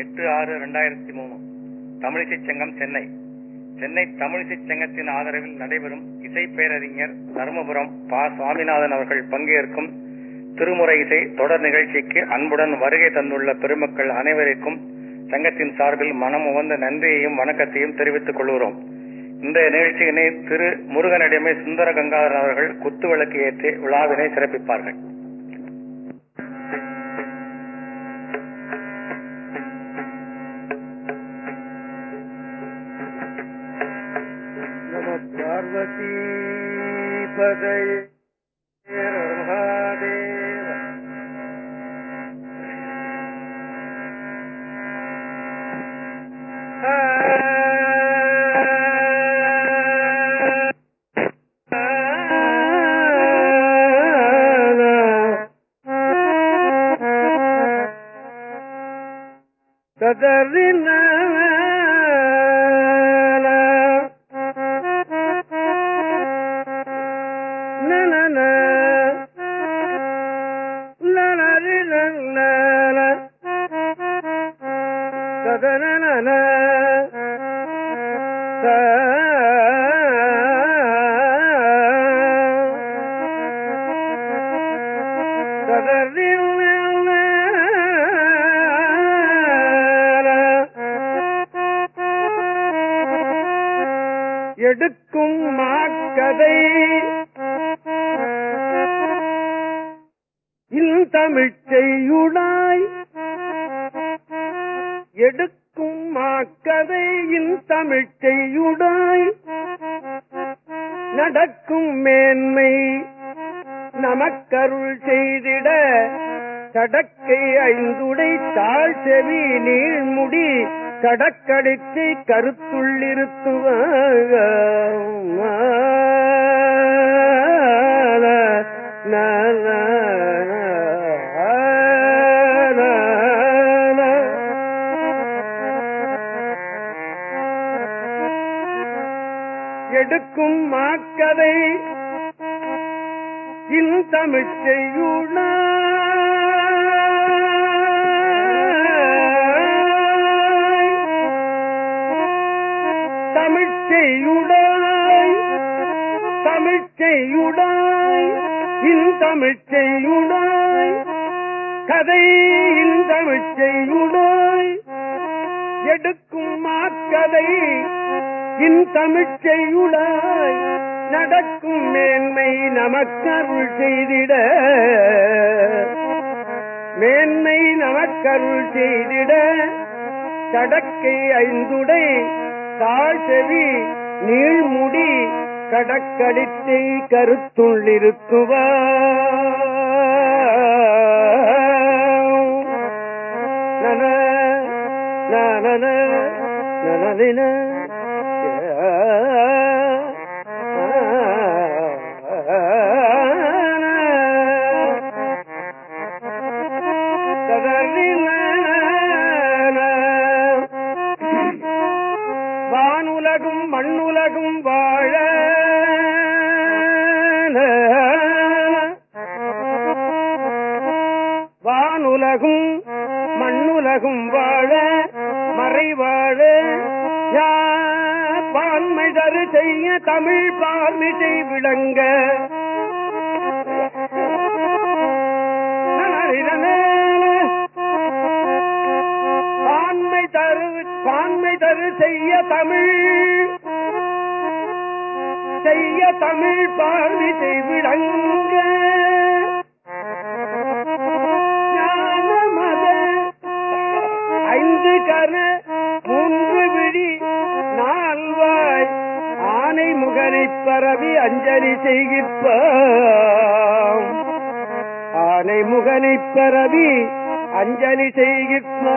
எட்டு ஆறு இரண்டாயிரத்தி மூணு. தமிழிசை சங்கம் சென்னை. சென்னை தமிழிசை சங்கத்தின் ஆதரவில் நடைபெறும் இசை பேரறிஞர் தருமபுரம் பா. சுவாமிநாதன் அவர்கள் பங்கேற்கும் திருமுறை இசை தொடர் நிகழ்ச்சிக்கு அன்புடன் வருகை தந்துள்ள பெருமக்கள் அனைவருக்கும் சங்கத்தின் சார்பில் மனம் உகந்த நன்றியையும் வணக்கத்தையும் தெரிவித்துக் கொள்கிறோம். இந்த நிகழ்ச்சியினை திரு முருகனிடமே சுந்தர கங்காதரன் அவர்கள் குத்துவிளக்கு ஏற்றி விழாவினை சிறப்பிப்பார்கள். இன் நடக்கும் மேன்மை நமக்கருள் செய்திட. மேன்மை நமக்கருள் செய்திட. கடக்கை ஐந்துடை தாழ்செவி நீழ்முடி கடக்கடித்தை கருத்துள்ளிருத்துவ நன நன நனதின வானுலகும் மண்ணுலகும் வாழ வானுலகும் மண்ணுலகும் வாழ மறைவாழ யார் பான்மை தரு செய்ய தமிழ் பார்மிசை விளங்க. பான்மை தரு பான்மை தரு செய்ய தமிழ் செய்ய தமிழ் பார்மிசை விளங்க. ஐந்து கரு முகனை பரவி அஞ்சலி செய்கிற்பாம் ஆனை முகனை பரவி அஞ்சலி நனி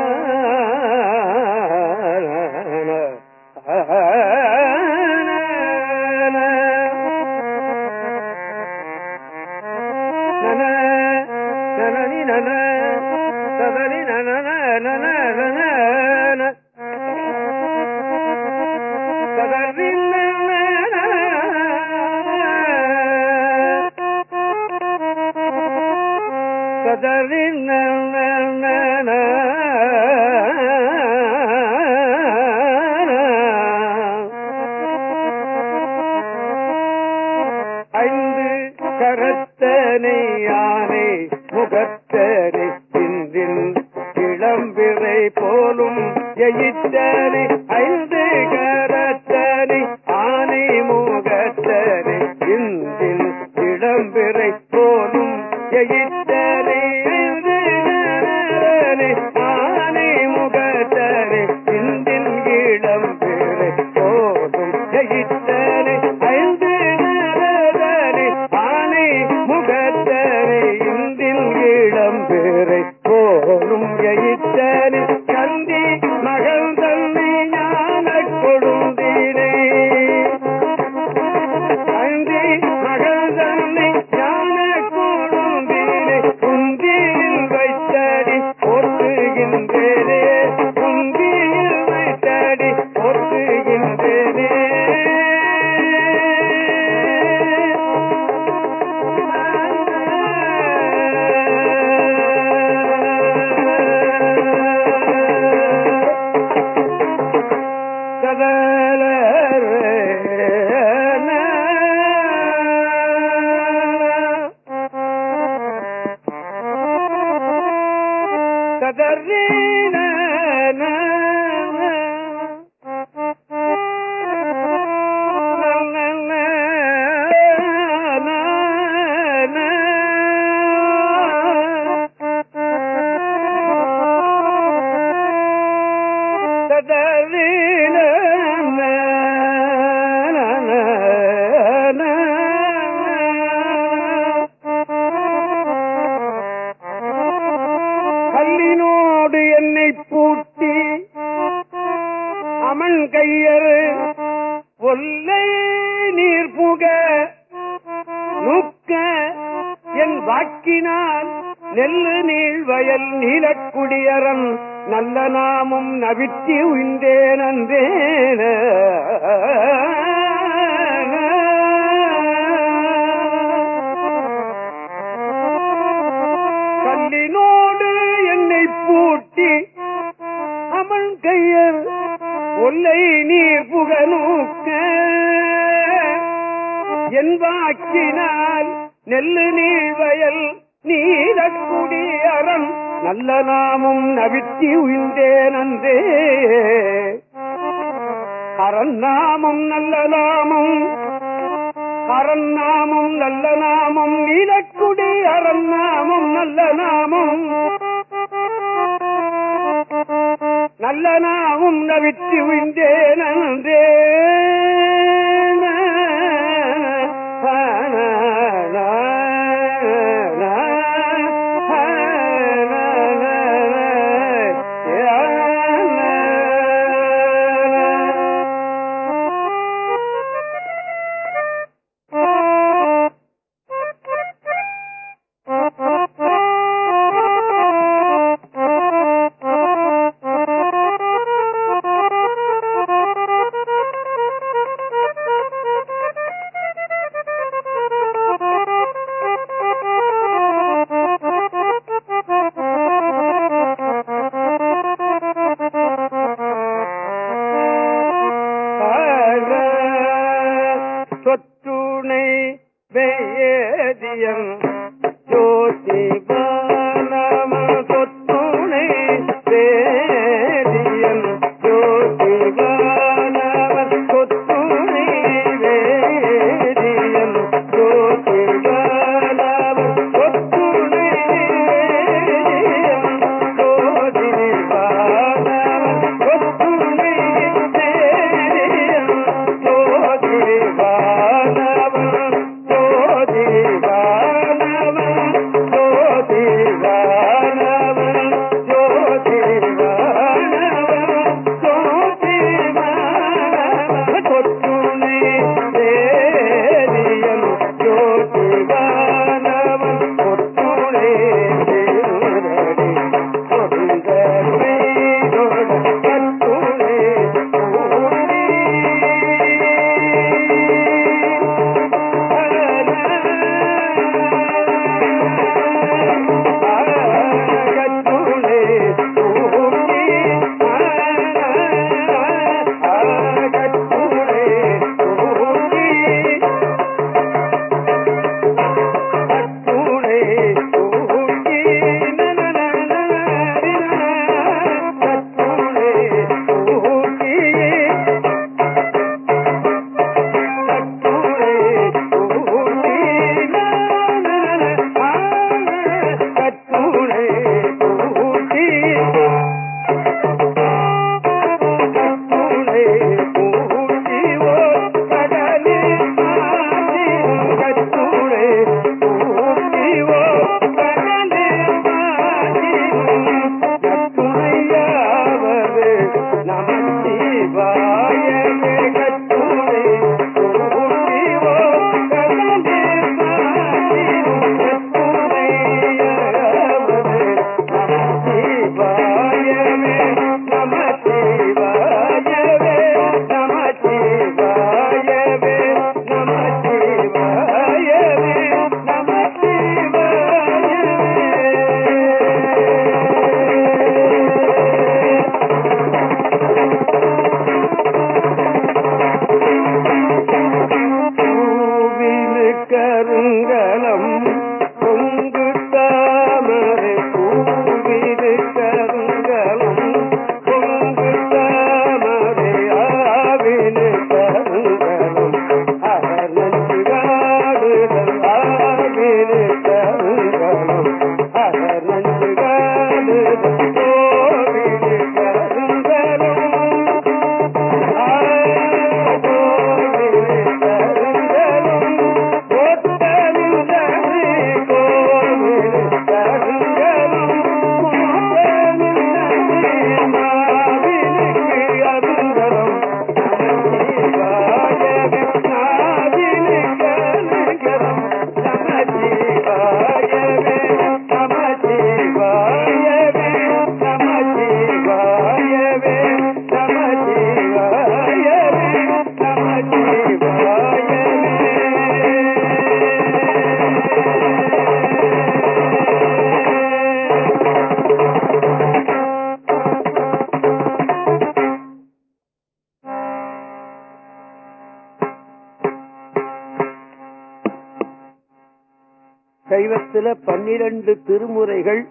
சைவத்தில பன்னிரண்டு திருமுறைகள்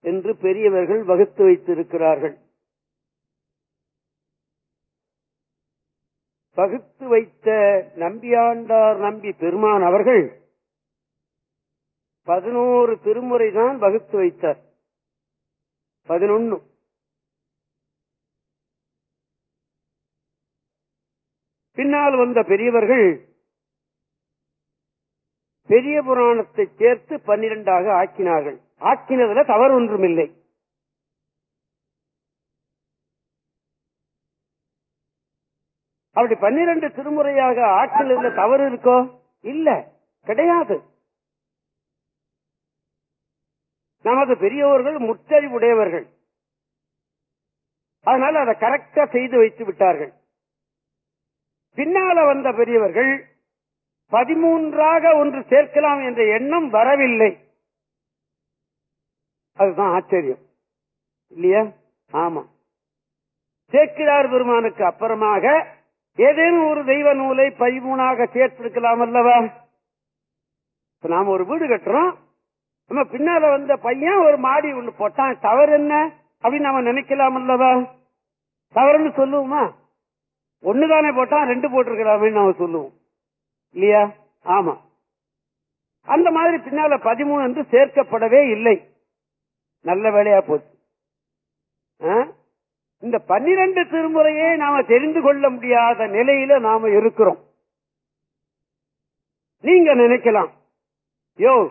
என்று பெரியவர்கள் வகுத்து வைத்திருக்கிறார்கள். வகுத்து வைத்த நம்பியாண்டார் நம்பி பெருமான் அவர்கள் பதினோரு திருமுறை தான் வகுத்து வைத்தார். பதினொன்னு. பின்னால் வந்த பெரியவர்கள் பெரிய புராணத்தை சேர்த்து பன்னிரண்டாக ஆக்கினார்கள். ஆக்கினதுல தவறு ஒன்றுமில்லை. அப்படி பன்னிரண்டு திருமுறையாக ஆக்கினதுல தவறு இருக்கோ? இல்ல. கிடையாது. நமது பெரியவர்கள் முற்றறிவுடையவர்கள். அதனால அதை கரெக்டா செய்து வைத்து விட்டார்கள். பின்னால வந்த பெரியவர்கள் பதிமூன்றாக ஒன்று சேர்க்கலாம் என்ற எண்ணம் வரவில்லை. அதுதான் ஆச்சரியம். இல்லையா? ஆமா. சேர்க்கிறார் பெருமானுக்கு அப்புறமாக ஏதேனும் ஒரு தெய்வ நூலை பதிமூணாக சேர்த்திருக்கலாம் அல்லவா? நாம ஒரு வீடு கட்டுறோம். நம்ம பின்னால வந்த பையன் ஒரு மாடி ஒண்ணு போட்டான். தவறு என்ன? அப்படின்னு நாம நினைக்கலாம் அல்லவா? தவறுன்னு சொல்லுவோமா? ஒண்ணுதானே போட்டான் ரெண்டு போட்டிருக்கலாமே நாம சொல்லுவோம். இல்லையா? ஆமா. அந்த மாதிரி பின்னால பதிமூணு என்று சேர்க்கப்படவே இல்லை. நல்ல வேலையா போச்சு. ஆ? இந்த பன்னிரண்டு திருமுறையே நாம தெரிந்து கொள்ள முடியாத நிலையில நாம இருக்கிறோம். நீங்க நினைக்கலாம். யோ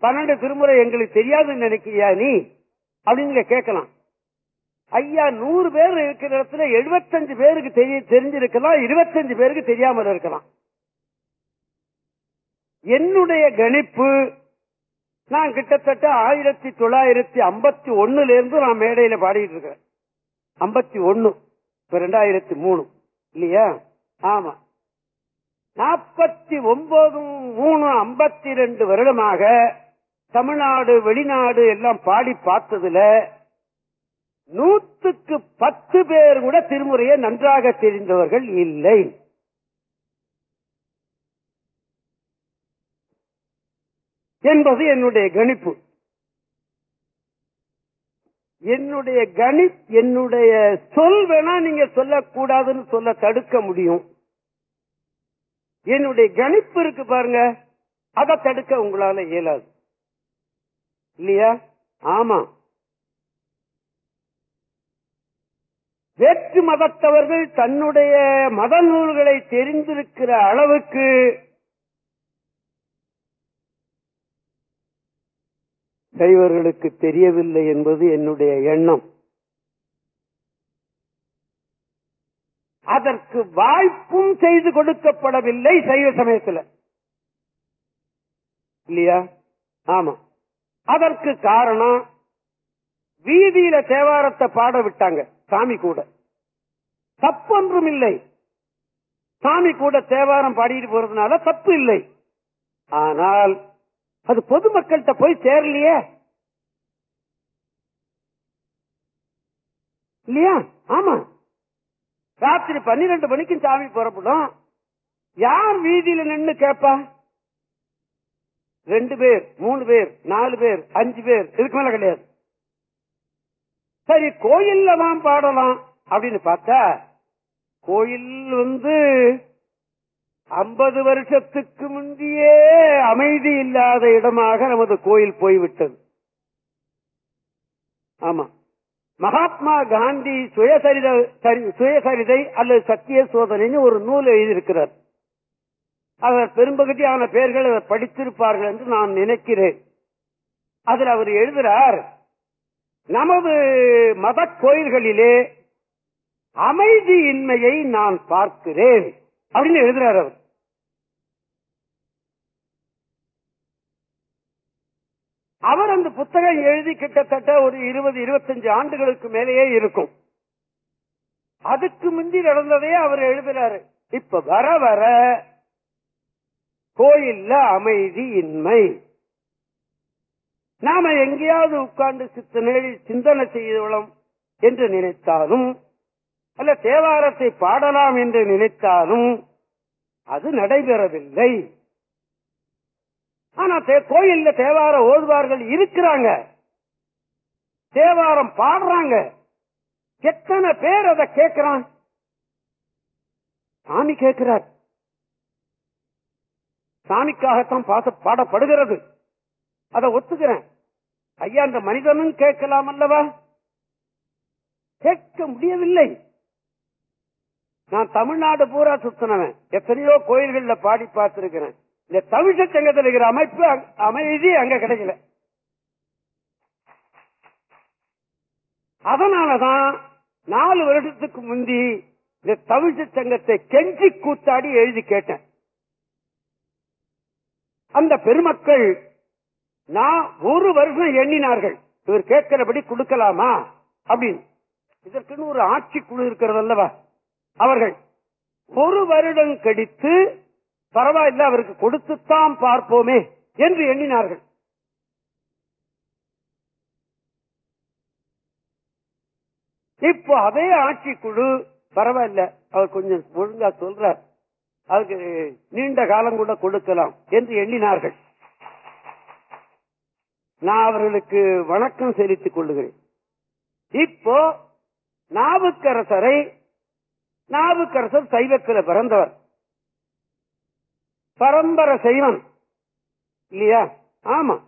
பன்னெண்டு திருமுறை எங்களுக்கு தெரியாதுன்னு நினைக்கிறியா நீ? அப்படின்னு கேட்கலாம். ஐயா நூறு பேர் இருக்கிற இடத்துல எழுபத்தஞ்சு பேருக்கு தெரிய தெரிஞ்சிருக்கலாம் இருபத்தஞ்சு பேருக்கு தெரியாமல் இருக்கலாம். என்னுடைய கணிப்பு நான் கிட்டத்தட்ட ஆயிரத்தி தொள்ளாயிரத்தி ஐம்பத்தி ஒண்ணுல இருந்து நான் மேடையில பாடிட்டு இருக்கிறேன் ஐம்பத்தி ஒன்னு இப்ப ரெண்டாயிரத்தி மூணு இல்லையா? ஆமா. நாற்பத்தி ஒன்பது மூணு ஐம்பத்தி ரெண்டு வருடமாக தமிழ்நாடு வெளிநாடு எல்லாம் பாடி பார்த்ததுல நூத்துக்கு பத்து பேர் கூட திருமுறையை நன்றாக தெரிந்தவர்கள் இல்லை. என்பது என்னுடைய கணிப்பு. என்னுடைய கணி என்னுடைய சொல் வேணா நீங்க சொல்லக்கூடாதுன்னு சொல்ல தடுக்க முடியும். என்னுடைய கணிப்பு இருக்கு பாருங்க அதை தடுக்க உங்களால இயலாது. இல்லையா? ஆமா. வேற்று மதத்தவர்கள் தன்னுடைய மத நூல்களை தெரிந்திருக்கிற அளவுக்கு சைவர்களுக்கு தெரியவில்லை என்பது என்னுடைய எண்ணம். அதற்கு வாய்ப்பும் செய்து கொடுக்கப்படவில்லை சைவ சமயத்தில். இல்லையா? ஆமா. அதற்கு காரணம் வீதியில தேவாரத்தை பாட விட்டாங்க சாமி கூட. தப்பொன்றும் இல்லை. சாமி கூட தேவாரம் பாடிட்டு போறதுனால தப்பு இல்லை. ஆனால் அது பொதுமக்கள்கிட்ட போய் சேரலையே. இல்லையா? ஆமா. ராத்திரி பன்னிரண்டு மணிக்கு சாமி புறப்படும். யார் வீதியில நின்று கேப்பா? ரெண்டு பேர் மூணு பேர் நாலு பேர் அஞ்சு பேர் இதுக்கு மேல கிடையாது. சரி கோயில்ல தான் பாடலாம் அப்படின்னு பார்த்தா கோயில் வந்து ஐம்பது வருஷத்துக்கு முந்தையே அமைதி இல்லாத இடமாக நமது கோயில் போய்விட்டது. ஆமா. மகாத்மா காந்தி சுயசரித சரி- சுயசரிதை அல்லது சத்திய சோதனைன்னு ஒரு நூல் எழுதியிருக்கிறார். அவர் பெரும்பகுதியான பெயர்கள் அதை படித்திருப்பார்கள் என்று நான் நினைக்கிறேன். அதில் அவர் எழுதுகிறார் நமது மத கோயில்களிலே அமைதியின்மையை நான் பார்க்கிறேன். அப்படின்னு எழுதுறார் அவர். அவர் அந்த புத்தகம் எழுதி கிட்டத்தட்ட ஒரு இருபது இருபத்தஞ்சு ஆண்டுகளுக்கு மேலேயே இருக்கும். அதுக்கு முந்தி நடந்ததே அவர் எழுதுறாரு. இப்ப வர வர கோயில்ல அமைதி இன்மை. நாம எங்கேயாவது உட்கார்ந்து சித்தனை சிந்தனை செய்தோம் என்று நினைத்தாலும் அல்ல தேவாரத்தை பாடலாம் என்று நினைத்தாலும் அது நடைபெறவில்லை. ஆனா தே- கோயில்ல தேவார ஓதுவார்கள் இருக்கிறாங்க. தேவாரம் பாடுறாங்க. எத்தனை பேர் அதை கேட்கிறான்? சாமி கேட்கிறார். சாமிக்காகத்தான் பாச பாடப்படுகிறது. அதை ஒத்துக்கிறேன். ஐயா அந்த மனிதனும் கேட்கலாம் அல்லவா? கேட்க முடியவில்லை. நான் தமிழ்நாடு பூரா சுத்தினவன். எத்தனையோ கோயில்கள்ல பாடி பார்த்திருக்கிறேன். இந்த தமிழ சங்கத்தில் இருக்கிற அமைப்பு அமைதி அங்க கிடைக்கல. அதனாலதான் நாலு வருடத்துக்கு முந்தி இந்த தமிழ் சங்கத்தை கெஞ்சி கூத்தாடி எழுதி கேட்டேன். அந்த பெருமக்கள் நான் ஒரு வருஷம் எண்ணினார்கள். இவர் கேட்கிறபடி கொடுக்கலாமா? அப்படின்னு. இதற்குன்னு ஒரு ஆட்சி குழு இருக்கிறது அல்லவா? அவர்கள் ஒரு வருடம் கடித்து பரவாயில்ல அவருக்கு கொடுத்துத்தான் பார்ப்போமே என்று எண்ணினார்கள். இப்போ அதே ஆட்சி குழு பரவாயில்ல அவர் கொஞ்சம் ஒழுங்கா சொல்றார். அதுக்கு நீண்ட காலம் கூட கொடுக்கலாம் என்று எண்ணினார்கள். நான் அவர்களுக்கு வணக்கம் செலுத்திக் கொள்ளுகிறேன். இப்போ நாவுக்கரசரை நாவுக்கரசர் சைவத்தில் பிறந்தவர். பரம்பரை சைவம் இல்லையா? ஆமா.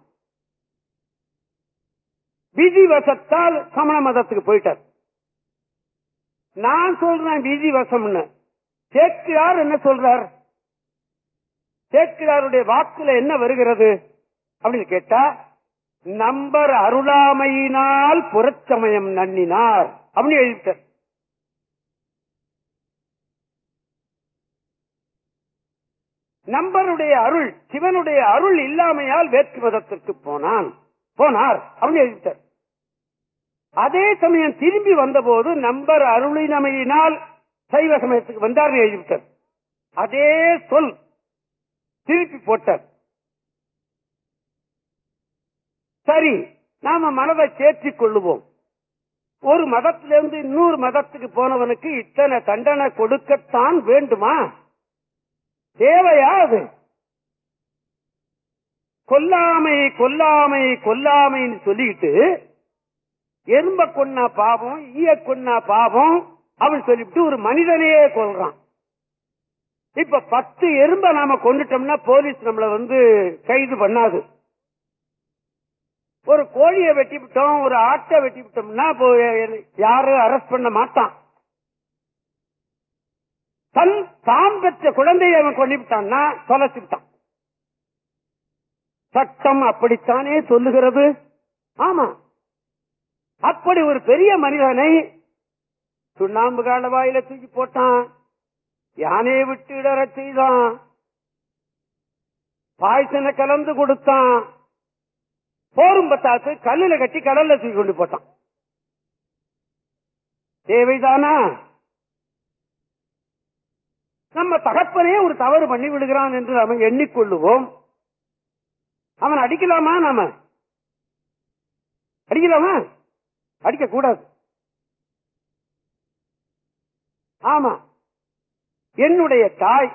விதிவசத்தால் சமண மதத்துக்கு போயிட்டார். நான் சொல்றேன் விதிவசம்னு. சேக்கிரார் என்ன சொல்றார்? சேக்கிராருடைய வாக்குல என்ன வருகிறது? அப்படின்னு கேட்டா நம்பர் அருளாமையினால் புறச்சமயம் நன்னினார். அப்படின்னு எழுதிட்டார் நம்பருடைய அருள் சிவனுடைய அருள் இல்லாமையால் வேற்று மதத்திற்கு போனான். போனார். அப்படின்னு எழுதிட்டார் அதே சமயம் திரும்பி வந்தபோது நம்பர் அருளினமையினால் சைவ சமயத்துக்கு வந்தார் எழுதிவிட்டார். அதே சொல் திருப்பி போட்டார். சரி நாம மனதை சேர்த்திக் கொள்ளுவோம். ஒரு மதத்திலிருந்து இன்னொரு மதத்துக்கு போனவனுக்கு இத்தனை தண்டனை கொடுக்கத்தான் வேண்டுமா? தேவையா அது கொல்லாமை கொல்லாமை கொல்லாமைன்னு சொல்லிட்டு எறும்ப கொன்னா பாவம் ஈய கொன்னா பாவம் அவன் சொல்லிட்டு ஒரு மனிதனையே கொள்றான் இப்ப பத்து எறும்ப நாம கொண்டுட்டோம்னா போலீஸ் நம்மள வந்து கைது பண்ணாது. ஒரு கோழியை வெட்டி விட்டோம் ஒரு ஆட்டை வெட்டி விட்டோம்னா இப்போ யாரும் அரெஸ்ட் பண்ண மாட்டான். தன் தாம் பெற்ற குழந்தையை அவன் கொண்டுவிட்டான்னா தொலைச்சு விட்டான் சட்டம் அப்படித்தானே சொல்லுகிறது? ஆமா. அப்படி ஒரு பெரிய மனிதனை சுண்ணாம்பு கால வாயில தூக்கி போட்டான். யானையை விட்டு இடற செய்தான். பாய்ச்சனை கலந்து கொடுத்தான். போரும் பத்தாத்து கல்லுல கட்டி கடல்ல தூக்கி கொண்டு போட்டான். தேவைதானா? நம்ம தகப்பனே ஒரு தவறு பண்ணி விடுகிறான் என்று அவன் எண்ணிக்கொள்ளுவோம். அவன் அடிக்கலாமா நாம? அடிக்கலாமா? அடிக்க கூடாது ஆமா. என்னுடைய தாய்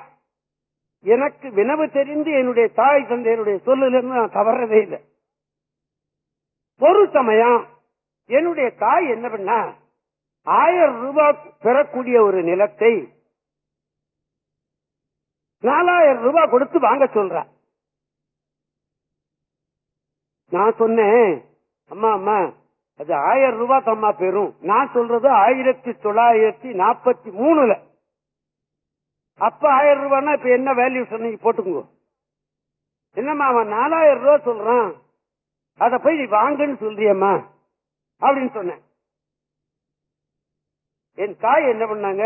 எனக்கு வினவு தெரிந்து என்னுடைய தாய் தந்தையனுடைய சொல்லிலிருந்து நான் தவறதே இல்லை. ஒரு சமயம் என்னுடைய தாய் என்ன பண்ண ஆயிரம் ரூபாய் பெறக்கூடிய ஒரு நிலத்தை நாலாயிரம் ரூபாய் கொடுத்து வாங்க சொல்ற. நான் சொன்னேன் அம்மா அம்மா அது ஆயிரம் ரூபாய் தம்மா பெறும். நான் சொல்றது ஆயிரத்தி தொள்ளாயிரத்தி நாற்பத்தி மூணுல. அப்ப ஆயிரம் ரூபாய்னா இப்ப என்ன வேல்யூ சொன்னீங்க போட்டுக்கோ என்னம்மா அவன் நாலாயிரம் ரூபாய் சொல்றான். அத போய் நீ வாங்குன்னு சொல்றியம்மா. அப்படின்னு சொன்னேன். என் தாய் என்ன பண்ணாங்க?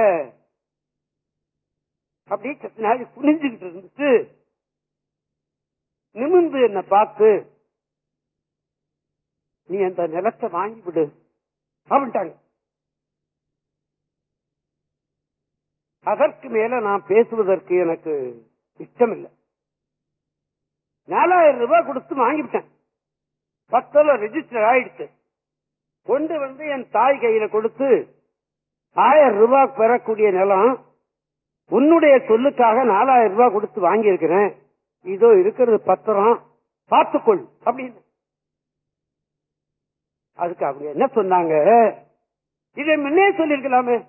அப்படி சத்து நாள் குனிஞ்சுக்கிட்டு இருந்துச்சு நிமிந்து என்ன பார்த்து நீ அந்த நிலத்தை வாங்கி விடு. அப்படின்ட்டாங்க. அதற்கு மேல நான் பேசுவதற்கு எனக்கு இஷ்டம் இல்லை நாலாயிரம் ரூபாய் கொடுத்து வாங்கிவிட்டேன். பத்தல ரெஜிஸ்டர் ஆயிடுச்சு. கொண்டு வந்து என் தாய் கையில கொடுத்து ஆயிரம் ரூபாய் பெறக்கூடிய நிலம் உன்னுடைய சொல்லுக்காக நாலாயிரம் ரூபாய் கொடுத்து வாங்கி இருக்கிறேன் இதோ இருக்கிறது பத்திரம். பார்த்துக்கொள். அப்படின்னு. அதுக்கு அவங்க என்ன சொன்னாங்க? இதை முன்னே சொல்லிருக்கலாமே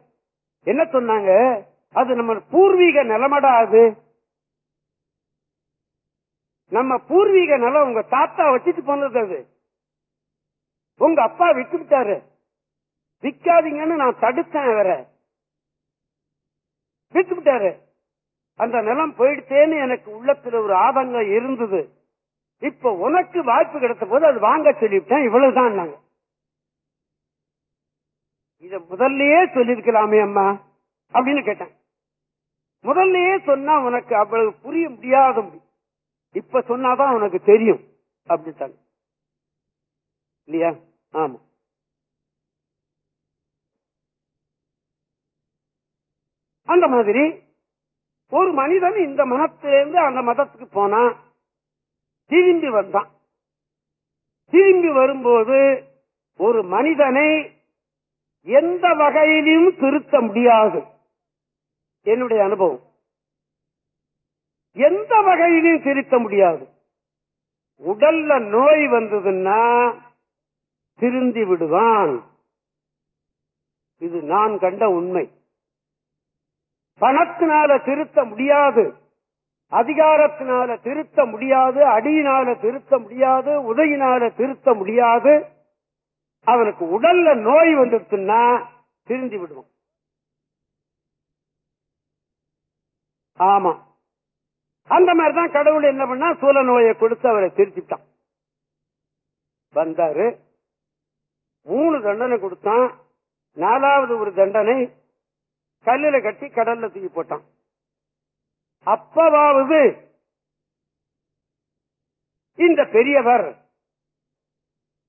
என்ன சொன்னாங்க? அது நம்ம பூர்வீக நிலமடா அது. நம்ம பூர்வீக நிலம் உங்க தாத்தா வச்சுட்டு போனது அது. உங்க அப்பா விட்டு விட்டாரு விக்காதீங்கன்னு நான் தடுத்தேன் வேற விட்டு விட்டாரு அந்த நிலம் போயிடுச்சேன்னு எனக்கு உள்ளத்துல ஒரு ஆதங்கம் இருந்தது. இப்ப உனக்கு வாய்ப்பு கிடைத்த போது அது வாங்க சொல்லிவிட்டேன் இவ்வளவுதான் நாங்க. இத முதல்லயே சொல்லிருக்கலாமே அம்மா அப்படின்னு கேட்டேன். முதல்லயே சொன்னா உனக்கு அவ்வளவு புரிய முடியாத இப்ப சொன்னாதான் உனக்கு தெரியும் அப்படித்தாங்க இல்லையா? ஆமா. அந்த மாதிரி ஒரு மனிதன் இந்த மதத்திலிருந்து அந்த மதத்துக்கு போனான் திரும்பி வந்தான். திரும்பி வரும்போது ஒரு மனிதனை எந்த வகையிலும் திருத்த முடியாது. என்னுடைய அனுபவம். எந்த வகையிலும் திருத்த முடியாது. உடல்ல நோய் வந்ததுன்னா திருந்தி விடுவான். இது நான் கண்ட உண்மை. பணத்தினால திருத்த முடியாது. அதிகாரத்தினால திருத்த முடியாது. அடியினால திருத்த முடியாது. உதவினால திருத்த முடியாது. அவனுக்கு உடல்ல நோய் வந்துருச்சுன்னா திருந்தி விடுவான். ஆமா. அந்த மாதிரிதான் கடவுள் என்ன பண்ணா சூழ நோயை கொடுத்து அவரை திருத்திட்டான். வந்தாரு. மூணு தண்டனை கொடுத்தான். நாலாவது ஒரு தண்டனை கல்லுல கட்டி கடல்ல தூக்கி போட்டான். அப்பவாவது இந்த பெரியவர்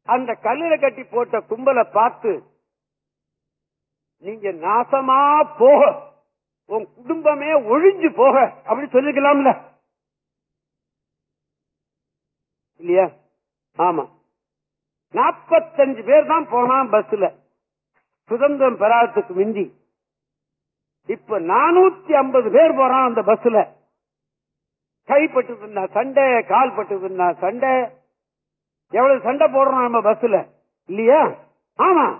அந்த கல்லுல கட்டி போட்ட கும்பலை பார்த்து நீங்க நாசமா போக உன் குடும்பமே ஒழிஞ்சு போக அப்படி சொல்லிக்கலாம்ல இல்லையா? ஆமா. நாற்பத்தஞ்சு பேர் தான் போனான் பஸ்ல. சுதந்திரம் பெறாததுக்கு மிந்தி. இப்ப நானூத்தி ஐம்பது பேர் போறான் அந்த பஸ்ல. கைப்பட்டு சண்டை கால் பட்டு சண்டை. எவ்வளவு சண்டை போடுறோம் நம்ம பஸ்ல? இல்லையா? ஆமா.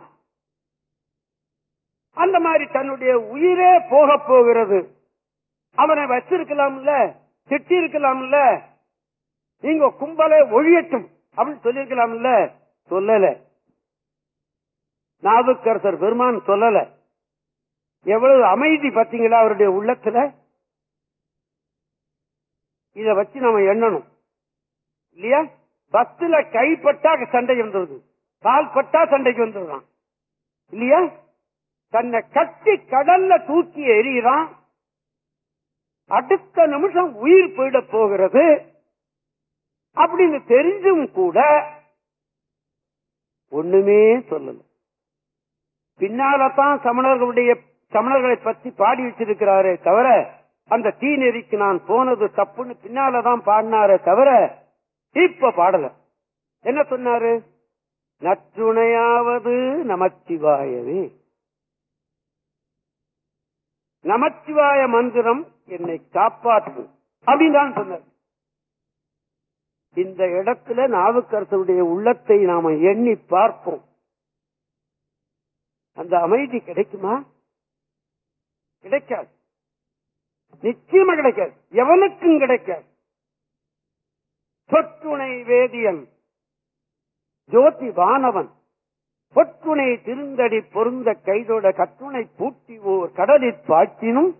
அந்த மாதிரி தன்னுடைய உயிரே போக போகிறது. அவனை வச்சிருக்கலாம்ல திட்டி இருக்கலாம்ல நீங்க கும்பலை ஒழியட்டும் அப்படின்னு சொல்லிருக்கலாம்ல. சொல்லல. நாவுக்கரசர் பெருமான் சொல்லல. எவ்வளவு அமைதி பாத்தீங்களா அவருடைய உள்ளத்துல? இத வச்சு நம்ம எண்ணணும். இல்லையா? பஸ்ல கைப்பட்டா சண்டைக்கு வந்துருது. கால் பட்டா சண்டைக்கு வந்துடுறான். இல்லையா? தன்னை கட்டி கடல்ல தூக்கி எறிகிறான். அடுத்த நிமிஷம் உயிர் போயிட போகிறது. அப்படின்னு தெரிஞ்சும் கூட ஒண்ணுமே சொல்லல. பின்னாலதான் சமணர்களுடைய தமிழர்களை பற்றி பாடி வச்சிருக்கிறாரே தவிர அந்த தீ நெறிக்கு நான் போனது தப்புன்னு பின்னாலதான் பாடினாரே தவிர இப்ப பாடல. என்ன சொன்னாரு? நற்றுணையாவது நமச்சிவாயவே. நமச்சிவாய மந்திரம் என்னை காப்பாற்று அப்படின்னு தான் சொன்னார். இந்த இடத்துல நாவுக்கரசருடைய உள்ளத்தை நாம எண்ணி பார்ப்போம். அந்த அமைதி கிடைக்குமா? கிடைக்காது. நிச்சயமா கிடைக்காது. எவனுக்கும் கிடைக்காது. சொற்றுணை வேதியன் ஜோதி வானவன் பொற்றுணை திருந்தடி பொருந்த கைதோட கற்றுணை பூட்டி ஓர் கடலில் பாய்ச்சினும்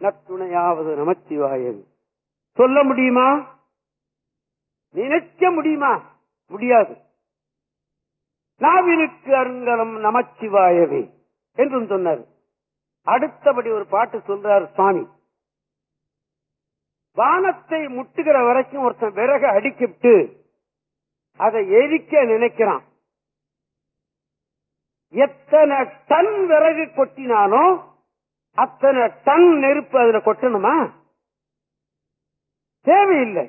நற்றுணையாவது நமச்சிவாயது சொல்ல முடியுமா? நினைக்க முடியுமா? முடியாது. நாவினுக்கு அருங்கலம் நமச்சிவாயவே என்றும் சொன்னார். அடுத்தபடி ஒரு பாட்டு சொல்றார் சுவாமி. வானத்தை முட்டுகிற வரைக்கும் ஒருத்தன் விறக அடிக்கிட்டு அதை எரிக்க நினைக்கிறான். எத்தனை டன் விறகு கொட்டினாலும் அத்தனை டன் நெருப்பு அதுல கொட்டணுமா? தேவையில்லை.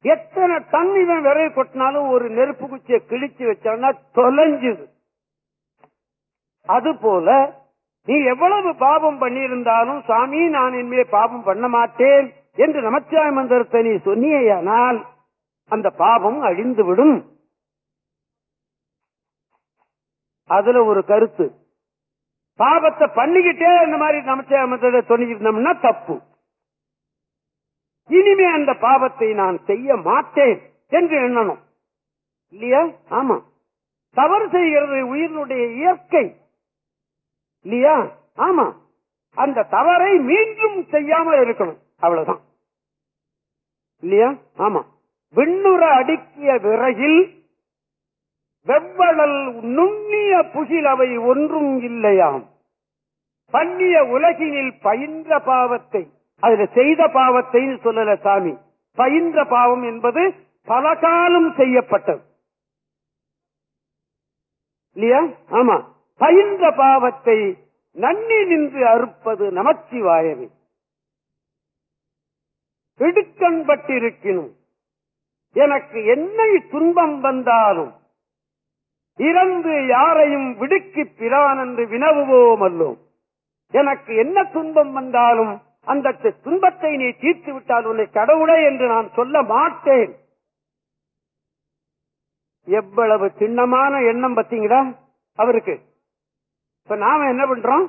எத்தனை டன் இவன் விறகு கொட்டினாலும் ஒரு நெருப்பு குச்சியை கிழிச்சு வச்சான்னா தொலைஞ்சுது. அது போல நீ எவ்வளவு பாவம் பண்ணியிருந்தாலும் சாமி நான் இனிமே பாவம் பண்ண மாட்டேன் என்று நமச்சிவாய மந்திரத்தை நீ சொன்னியானால் அந்த பாவம் அழிந்துவிடும். அதுல ஒரு கருத்து. பாவத்தை பண்ணிக்கிட்டே இந்த மாதிரி நமச்சிவாய மந்திரத்தை சொன்னிருந்தோம்னா தப்பு. இனிமே அந்த பாவத்தை நான் செய்ய மாட்டேன் என்று எண்ணணும். இல்லையா? ஆமா. தவறு செய்கிறது உயிரினுடைய இயற்கை. இல்லையா? ஆமா. அந்த தவறை மீண்டும் செய்யாமல் இருக்கணும். அவ்வளவுதான். இல்லையா? ஆமா. விண்ணுற அடுக்கிய விறகில் வெவ்வளல் நுண்ணிய புகில் அவை ஒன்றும் இல்லையாம். பண்ணிய உலகினில் பயின்ற பாவத்தை அதுல செய்த பாவத்தை சொல்லல சாமி. பயின்ற பாவம் என்பது பல காலம் செய்யப்பட்டது. இல்லையா? ஆமா. பயின்ற பாவத்தை நன்னி நின்று அறுப்பது நமச்சிவாயவே. இடுக்கண்பட்டிருக்கணும் எனக்கு என்னை துன்பம் வந்தாலும் இறந்து யாரையும் விடுக்கி பிரான் என்று வினவுவோம் அல்லோம் எனக்கு என்ன துன்பம் வந்தாலும் அந்த துன்பத்தை நீ தீர்த்து விட்டால் உன்னை கடவுளே என்று நான் சொல்ல மாட்டேன். எவ்வளவு சின்னமான எண்ணம் பத்தீங்களா அவருக்கு இப்ப நாம என்ன பண்றோம்?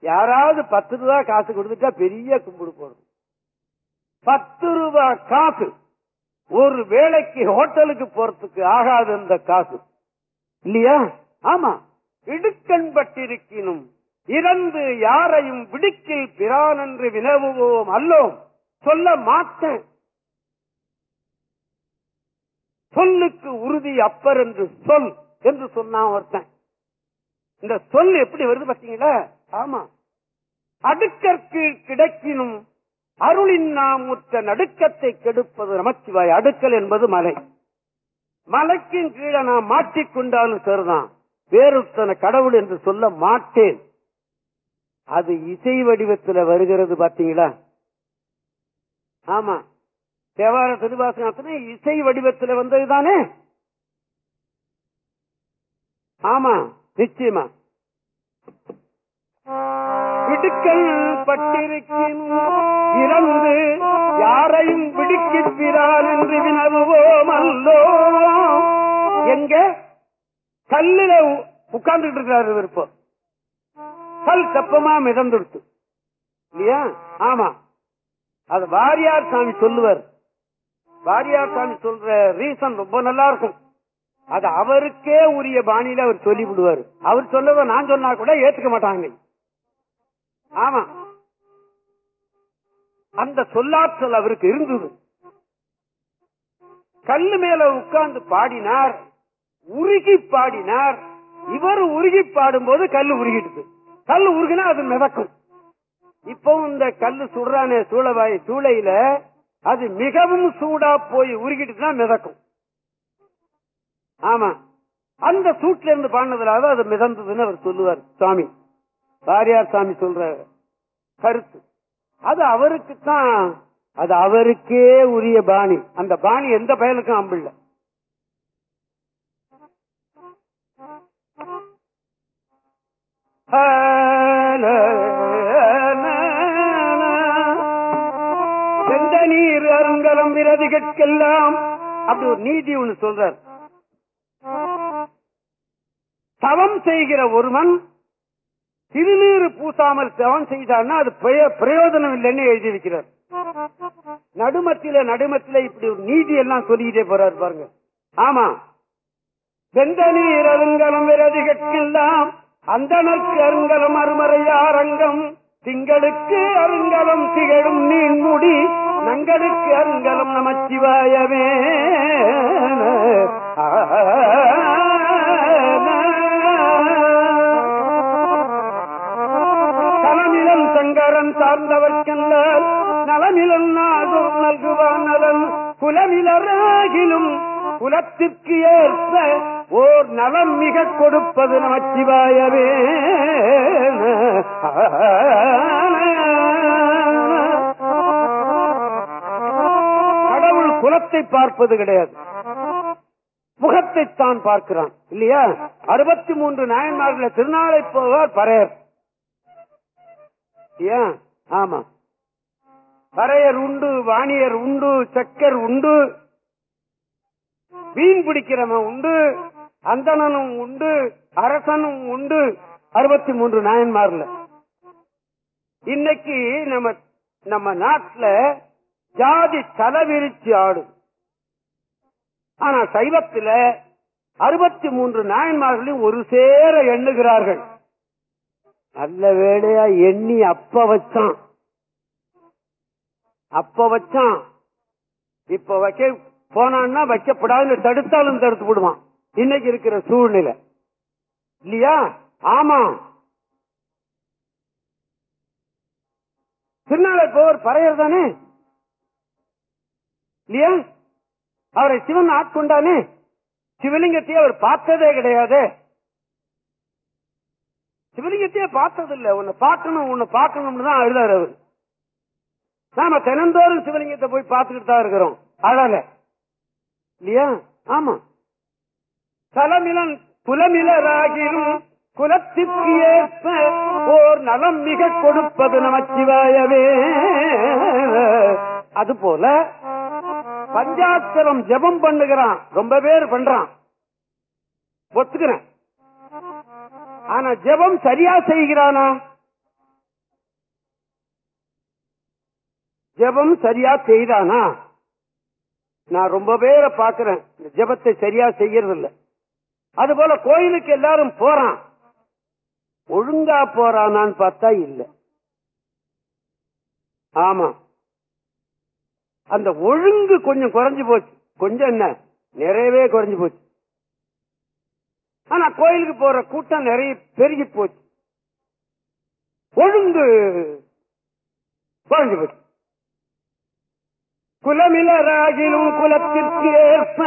யாராவது பத்து ரூபா காசு கொடுத்துட்டா பெரிய கும்பிடு போடுறோம். பத்து ரூபா காசு ஒரு வேலைக்கு ஹோட்டலுக்கு போறதுக்கு ஆகாது அந்த காசு. இல்லையா? ஆமா. இடுக்கண்பட்டிருக்கினும் இறந்து யாரையும் விடுக்கில் பிரான் என்று வினவுவோம் அல்லோம். சொல்ல மாட்டேன். சொல்லுக்கு உறுதி அப்பர் என்று சொல் என்று சொன்னான் ஒருத்தன். இந்த சொல் எப்படி வருது பாத்தீங்களா? ஆமா. அடுக்கற்கு கிடைக்கினும் அருளின் நாம் உற்ற நடுக்கத்தை கெடுப்பது நமச்சிவாய். அடுக்கல் என்பது மலை. மலைக்கும் கீழே நான் மாட்டிக்கொண்டாலும் சரிதான். வேறுத்தன கடவுள் என்று சொல்ல மாட்டேன். அது இசை வடிவத்தில் வருகிறது பாத்தீங்களா? ஆமா. தேவார திருவாசனத்தின இசை வடிவத்தில் வந்ததுதானே? ஆமா. நிச்சயமா. விடுக்கல் பட்டிருக்கும் இறந்து யாரையும் விடுக்கிறான் என்று வினவுவோம் அல்லோ. எங்க? கல்லுல உட்கார்ந்துட்டு இருக்கிறாரு விருப்பம் கல் தப்பமா மிதந்துடுத்து. இல்லையா? ஆமா. அது வாரியார் சாமி சொல்லுவார். வாரியார் சாமி சொல்ற ரீசன் ரொம்ப நல்லா இருக்கும் அது அவருக்கே உரிய பாணியில அவர் சொல்லி விடுவாரு அவர் சொல்லவ நான் சொன்னா கூட ஏத்துக்க மாட்டாங்க. ஆமா. அந்த சொல்லாற்றல் அவருக்கு இருந்தது. கல்லு மேல உட்கார்ந்து பாடினார் உருகி பாடினார். இவர் உருகி பாடும்போது கல்லு உருகிடுது. கல் உருகினா அது மிதக்கும். இப்பவும் இந்த கல்லு சுடுறானே சூழவாய் சூளையில அது மிகவும் சூடா போய் உருகிட்டுனா மிதக்கும். ஆமா. அந்த சூட்ல இருந்து பாடினதுலாக அது மிதந்ததுன்னு அவர் சொல்லுவார் சுவாமி பாரியார் சாமி சொல்ற கருத்து. அது அவருக்கு தான் அது அவருக்கே உரிய பாணி. அந்த பாணி எந்த பயனுக்கும் அம்பில்ல. நீர் அருங்கலம் விரதிகட்கெல்லாம் அப்படி ஒரு நீதி ஒண்ணு சொல்றார். தவம் செய்கிற ஒருவன் திருநீர் பூசாமல் தவம் செய்தான்னா அது பிரயோஜனம் இல்லைன்னு எழுதி வைக்கிறார் நடுமத்தில நடுமத்தில இப்படி ஒரு நீதி எல்லாம் சொல்லிக்கிட்டே போறாரு பாருங்க. ஆமா. வெந்த நீர் அருங்கலம் விரதிகட்கெல்லாம் அந்த அருங்கலம் அருமறையாரங்கம் திங்களுக்கு அருங்கலம் திகழும் நீன்முடி நங்களுக்கு அருங்கலம் நமச்சிவாயவே நலன் சார்ந்தவர்க்கெல்லாம் நலநிலம் நாதூர் நல்குவான் நலன். குலமிலராகிலும் குலத்திற்கு ஏற்ப ஓர் நலம் மிக கொடுப்பது நமச்சிவாயவே. கடவுள் குலத்தை பார்ப்பது கிடையாது. முகத்தைத்தான் பார்க்கிறான் இல்லையா? அறுபத்தி மூன்று நாயன்மார்களை திருநாளை போவார் பரையர் ஏன்? ஆமா. வரையர் உண்டு வாணியர் உண்டு சக்கர் உண்டு மீன் பிடிக்கிறவன் உண்டு அந்தணனும் உண்டு அரசனும் உண்டு. அறுபத்தி மூன்று நாயன்மார்ல. இன்னைக்கு நம்ம நம்ம நாட்டுல ஜாதி தலைவிரிச்சு ஆடும் ஆனா சைவத்துல அறுபத்தி மூன்று நாயன்மார்களையும் ஒரு சேர எண்ணுகிறார்கள். நல்ல வேலையா எண்ணி அப்ப வச்சான். அப்ப வச்சான். இப்ப வைக்க போனான்னா வைக்கப்படாதுன்னு தடுத்தாலும் தடுத்து விடுவான். இன்னைக்கு இருக்கிற சூழ்நிலை. இல்லையா? ஆமா. திருநாளை போவர் பறையர் தானே? இல்லையா? அவரை சிவன் ஆட்கொண்டானே? சிவலிங்கத்தை அவர் பார்த்ததே கிடையாது? சிவலிங்கத்தையே பார்த்ததில்ல. உன்னை பார்க்கணும் உன்னை பார்க்கணும்னு தான் அழுதாரு அவர். நாம தினந்தோறும் சிவலிங்கத்தை போய் பார்த்துக்கிட்டு தான் இருக்கிறோம். அழல. இல்லையா? ஆமா. தலமிலன் குலமிலராகிலும் குலத்திற்கு ஏற்ப ஓர் நலம் மிக கொடுப்பது நமச்சிவாயவே. அது போல பஞ்சாட்சரம் ஜெபம் பண்ணுகிறான். ரொம்ப பேர் பண்றான். ஒத்துக்கிறேன். ஆனா ஜெபம் சரியா செய்கிறானா? ஜெபம் சரியா செய்தானா? நான் ரொம்ப பேரை பாக்குறேன் இந்த ஜெபத்தை சரியா செய்யறது இல்ல அது போல கோயிலுக்கு எல்லாரும் போறான். ஒழுங்கா போறானான்னு பார்த்தா இல்ல. ஆமா. அந்த ஒழுங்கு கொஞ்சம் குறைஞ்சு போச்சு. கொஞ்சம் என்ன? நிறையவே குறைஞ்சு போச்சு. ஆனா கோயிலுக்கு போற கூட்டம் நிறைய பெருகி போச்சு. ஒழுங்கு குறைஞ்சு போச்சு. குலமிலராகிலும் குலத்திற்கு ஏற்ப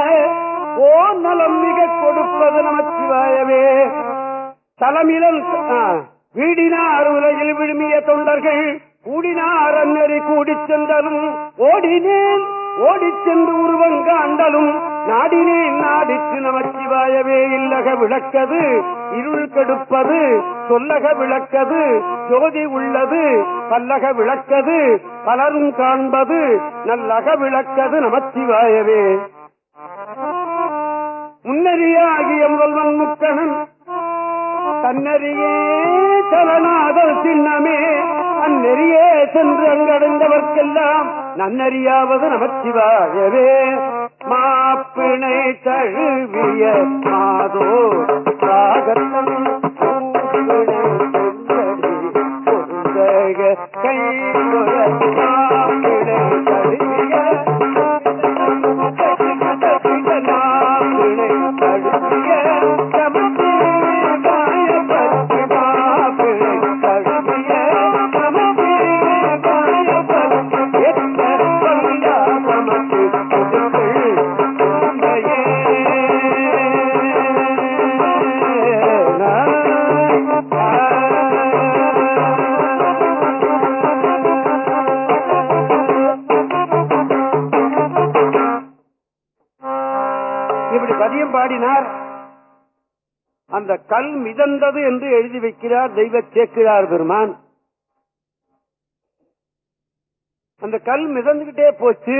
ஓ நலம் மிக கொடுப்பது நமச்சிவாயவே தலமிலல் வீடினார் உலகில் விழுமிய தொண்டர்கள் கூடினார் அன்னறி கூடி சென்றலும் ஓடினேன் ஓடி சென்று உருவங்காண்டலும் நாடினேன் நாடிற்கு நமச்சிவாயவே இல்லக விளக்கது இருள் கெடுப்பது சொல்லக விளக்கது ஜோதி உள்ளது பல்லக விளக்கது பலரும் காண்பது நல்லக விளக்கது நமச்சிவாயவே. முன்னறியாகிய முதல்வன் முக்கணன் தன்னறியே தலநாதல் சின்னமே. அந்நெறியே சென்று அங்கடைந்தவர்க்கெல்லாம் நன்னறியாவது நமச்சிவாயவே. மாப்பிணை தழுவிய மாதோ ராகத்தம் கை பதியம் பாடினார். அந்த கல் மிதந்தது என்று எழுதி வைக்கிறார் தெய்வ சேக்கிழார் பெருமான். அந்த கல் மிதந்துகிட்டே போச்சு.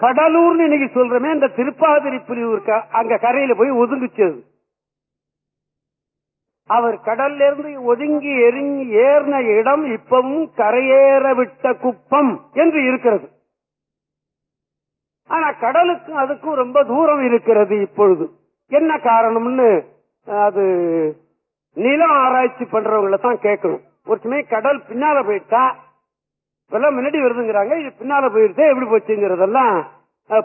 கடலூர்னு இன்னைக்கு சொல்றமே இந்த திருப்பாதிரி புலியூர் க- அங்க கரையில போய் ஒதுங்குச்சது அவர் கடல்ல இருந்து ஒதுங்கி எரிஞ்சி ஏறின இடம் இப்பவும் கரையேற விட்ட குப்பம் என்று இருக்கிறது. ஆனா கடலுக்கும் அதுக்கும் ரொம்ப தூரம் இருக்கிறது இப்பொழுது. என்ன காரணம்னு அது நிலம் ஆராய்ச்சி பண்றவங்களை தான் கேட்கணும். ஒரு சமயம் கடல் பின்னால போயிட்டா இப்பெல்லாம் முன்னாடி வருதுங்கிறாங்க இது பின்னால போயிருந்தே எப்படி போச்சுங்கிறதெல்லாம்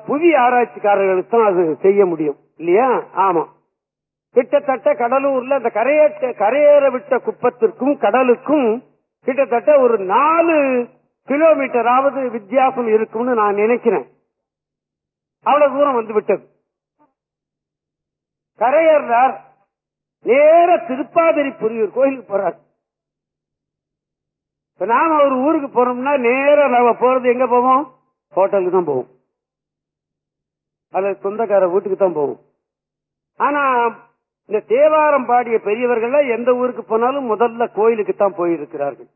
புவி ஆராய்ச்சிக்காரர்களுக்கு தான் அது செய்ய முடியும். இல்லையா? ஆமா. கிட்டத்தட்ட கடலூர்ல அந்த கரையேற்ற கரையேற விட்ட குப்பத்திற்கும் கடலுக்கும் கிட்டத்தட்ட ஒரு நாலு கிலோமீட்டராவது வித்தியாசம் இருக்கும்னு நான் நினைக்கிறேன். அவ்வளவு தூரம் வந்து விட்டது. கரையேறார் நேர திருப்பாதிரி புரியூர் கோயிலுக்கு போறார். இப்ப நாம ஒரு ஊருக்கு போறோம்னா நேர நாம போறது எங்க போவோம்? ஹோட்டலுக்கு தான் போவோம். அல்லது சொந்தக்கார வீட்டுக்கு தான் போவோம். ஆனா இந்த தேவாரம் பாடிய பெரியவர்கள் எந்த ஊருக்கு போனாலும் முதல்ல கோயிலுக்கு தான் போயிருக்கிறார்கள்.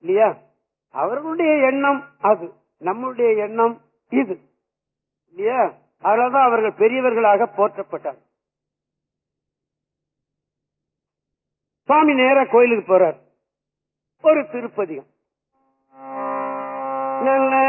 இல்லையா? அவர்களுடைய எண்ணம் அது. நம்மளுடைய எண்ணம் இது. இல்லையா? அதனால்தான் அவர்கள் பெரியவர்களாக போற்றப்பட்டார். சுவாமி நேர கோயிலுக்கு போறார். ஒரு திருப்பதிகம். நல்ல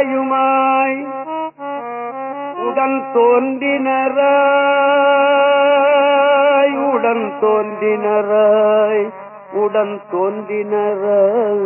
எந்தையுமாய் உடன் தோன்றினராய் உடன் தோன்றினராய் உடன் தோன்றினராய்.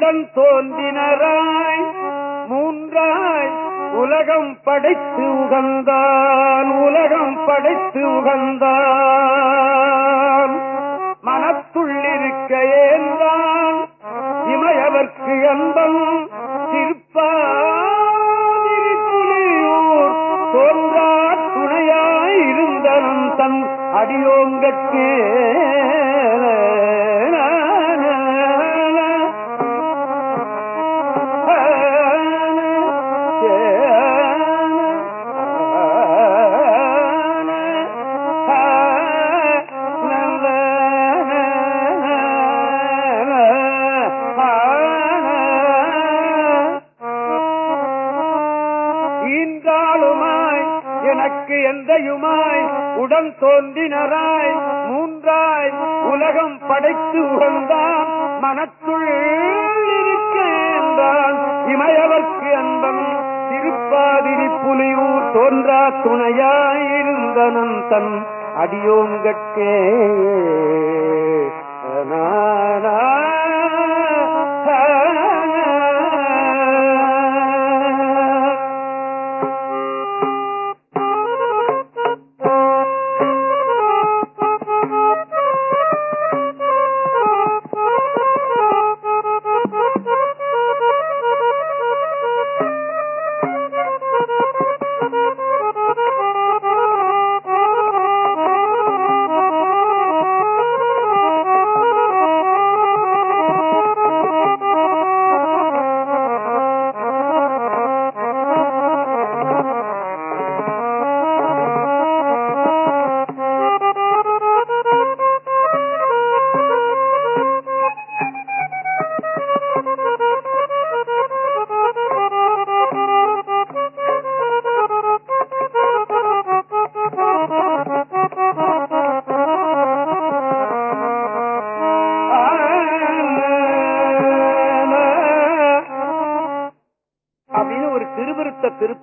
உடன் தோன்றினராய் மூன்றாய் உலகம் படைத்து உகந்தான் உலகம் படைத்து உகந்தான். மனத்துள்ளிருக்க ஏந்தான் இமையவர்க்கு அன்பம் திருப்பாதிரிப்புலியூர் தோன்றா துணையாய் இருந்தனம் தன் அடியோங்கற்கே துணையாயிருந்தனன் தன் அடியோங்கட்கே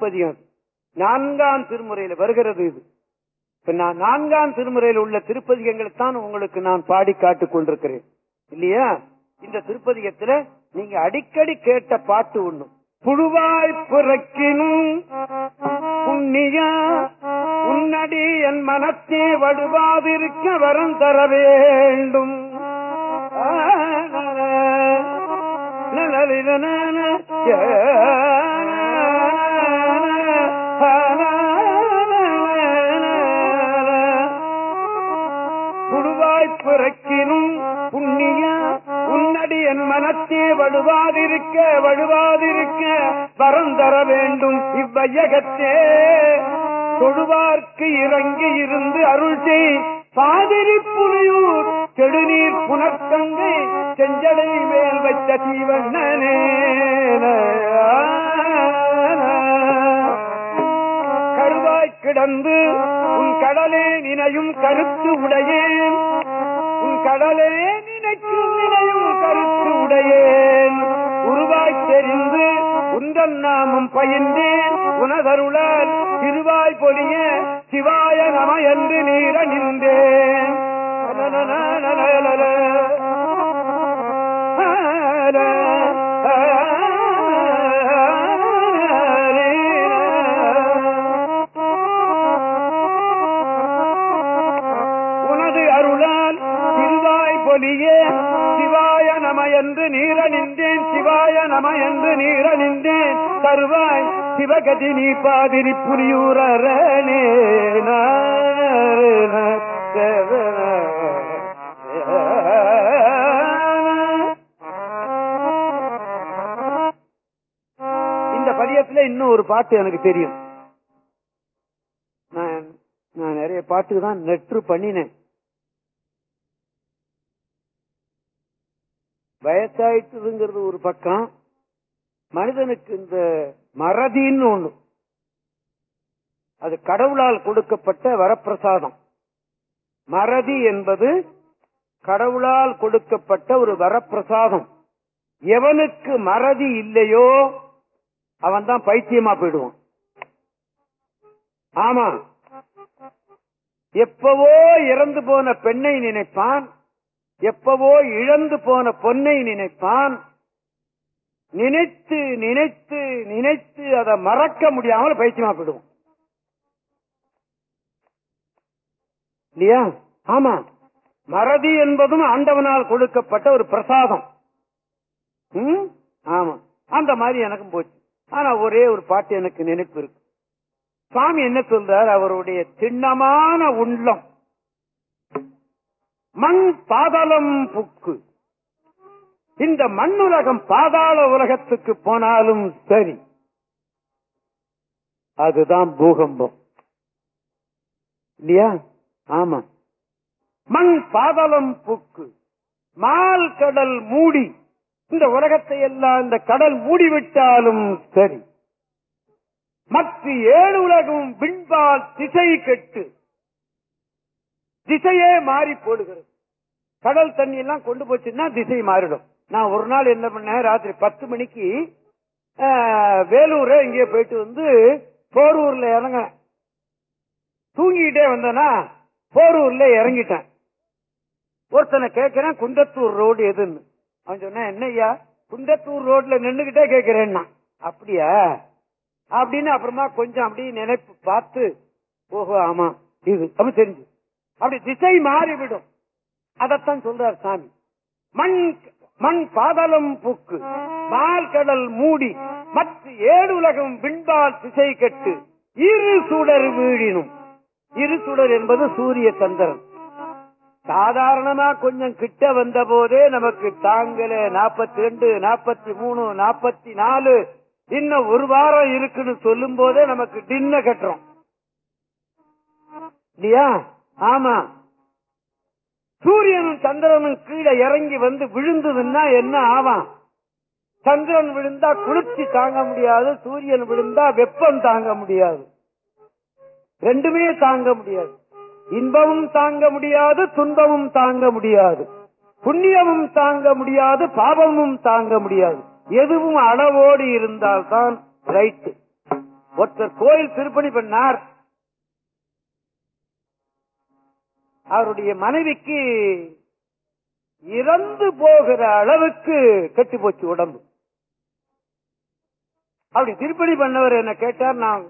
திருப்பதிகம் நான்காம் திருமுறையில வருகிறது இது இப்ப நான் நான்காம் திருமுறையில் உள்ள திருப்பதிகங்களை தான் உங்களுக்கு நான் பாடி காட்டுக் கொண்டிருக்கிறேன் இல்லையா இந்த திருப்பதிகத்துல நீங்க அடிக்கடி கேட்ட பாட்டு ஒண்ணும் புழுவாய் புறக்கினும் புண்ணியா உன்னடி என் மனத்தே வடுவாதிருக்க வரம் தர வேண்டும் புழுவாய் வழுவாதிருக்க வழுவாதிருக்க வரம் தர வேண்டும் இவ்வையகத்தே. தொழுவார்க்கு இறங்கி இருந்து அருள் செய். பாதிரி புலியூர் கெடுநீர் புனர்கங்கை செஞ்சடை மேல் வைத்த தீவண்ணனே கருவாய் கிடந்து உன் கடலே நினையும் கருத்து உடையேன். உன் கடலே நினைக்கும் நினை கருத்து உடையேன் உருவாய் தெரிந்து உந்தன் நாமம் பயின்றேன். உனதருளால் திருவாய் பொழிய சிவாய நம என்று நீர நின்றேன். உனது அருளால் திருவாய் பொலியே நம என்று நீர நின்றேன் சிவாய நம என்று நீர நின்றேன் தருவாய் சிவகதி நீ பாதிரி புரியூரே இந்த பதியத்துல இன்னும் ஒரு பாட்டு எனக்கு தெரியும். நான் நான் நிறைய பாட்டுக்கு தான் நெற்று பண்ணினேன். வயசாயிட்டதுங்கிறது ஒரு பக்கம் மனிதனுக்கு இந்த மறதின்னு ஒண்ணு. அது கடவுளால் கொடுக்கப்பட்ட வரப்பிரசாதம். மறதி என்பது கடவுளால் கொடுக்கப்பட்ட ஒரு வரப்பிரசாதம். எவனுக்கு மறதி இல்லையோ அவன் தான் பைத்தியமா போயிடுவான். ஆமா. எப்பவோ இறந்து போன பெண்ணை நினைப்பான் எப்பவோ இழந்து போன பொன்னை நினைப்பான் நினைத்து நினைத்து நினைத்து அதை மறக்க முடியாமல் பைத்தியமா போயிடுவோம். இல்லையா? ஆமா. மறதி என்பதும் ஆண்டவனால் கொடுக்கப்பட்ட ஒரு பிரசாதம். ம்? ஆமா. அந்த மாதிரி எனக்கும் போச்சு. ஆனா ஒரே ஒரு பாட்டு எனக்கு நினைப்பு இருக்கு. சுவாமி என்ன சொல்றார்? அவருடைய திண்ணமான உள்ளம். மண் பாதாளம் புக்கு. இந்த மண்ணுலகம் பாதாள உலகத்துக்கு போனாலும் சரி. அதுதான் பூகம்பம். இல்லையா? ஆமா. மண் பாதாளம் புக்கு. மால் கடல் மூடி. இந்த உலகத்தை எல்லாம் இந்த கடல் மூடிவிட்டாலும் சரி. மற்ற ஏழு உலகம் விண்பால் திசை கெட்டு. திசையே மாறி போடுகிறது. கடல் தண்ணி எல்லாம் கொண்டு போச்சுன்னா திசை மாறிடும். நான் ஒரு நாள் என்ன பண்ணேன்? ராத்திரி பத்து மணிக்கு ஆஹ், வேலூர் இங்கே போயிட்டு வந்து போரூர்ல இறங்கினேன். தூங்கிக்கிட்டே வந்தேன்னா போரூர்ல இறங்கிட்டேன். ஒருத்தனை கேட்கிறேன் குண்டத்தூர் ரோடு எதுன்னு. அவன் சொன்ன என்னய்யா குண்டத்தூர் ரோட்ல நின்னுகிட்டே கேட்கிறேன்னா அப்படியா? அப்படின்னு அப்புறமா கொஞ்சம் அப்படியே நினைப்பு பார்த்து ஓஹோ ஆமா இது அப்படி தெரிஞ்சு. அப்படி திசை மாறிவிடும். அதத்தான் சொல்றார் சாமி. மண் மண் பாதலம் பூக்கு மால் கடல் மூடி மற்ற ஏழு உலகம் விண்பால் திசை கெட்டு இரு சுடர் வீழினும். இரு சுடர் என்பது சூரிய சந்திரன். சாதாரணமா கொஞ்சம் கிட்ட வந்த போதே நமக்கு தாங்கல நாற்பத்தி ரெண்டு நாற்பத்தி மூணு நாற்பத்தி நாலு இன்னும் ஒரு வாரம் இருக்குன்னு சொல்லும் போதே நமக்கு டின்ன கட்டுறோம். இல்லையா? ஆமா. சூரியனும் சந்திரனும் கீழே இறங்கி வந்து விழுந்ததுன்னா என்ன ஆவான்? சந்திரன் விழுந்தா குளிர்ச்சி தாங்க முடியாது சூரியன் விழுந்தா வெப்பம் தாங்க முடியாது. ரெண்டுமே தாங்க முடியாது. இன்பமும் தாங்க முடியாது துன்பமும் தாங்க முடியாது. புண்ணியமும் தாங்க முடியாது பாவமும் தாங்க முடியாது. எதுவும் அளவோடு இருந்தால்தான் ரைட்டு. ஒருத்தர் கோயில் திருப்பணி பண்ணார். அவருடைய மனைவிக்கு இறந்து போகிற அளவுக்கு கெட்டு போச்சு உடம்பு அப்படி திருப்பணி பண்ணவர் என்ன கேட்டார் நான்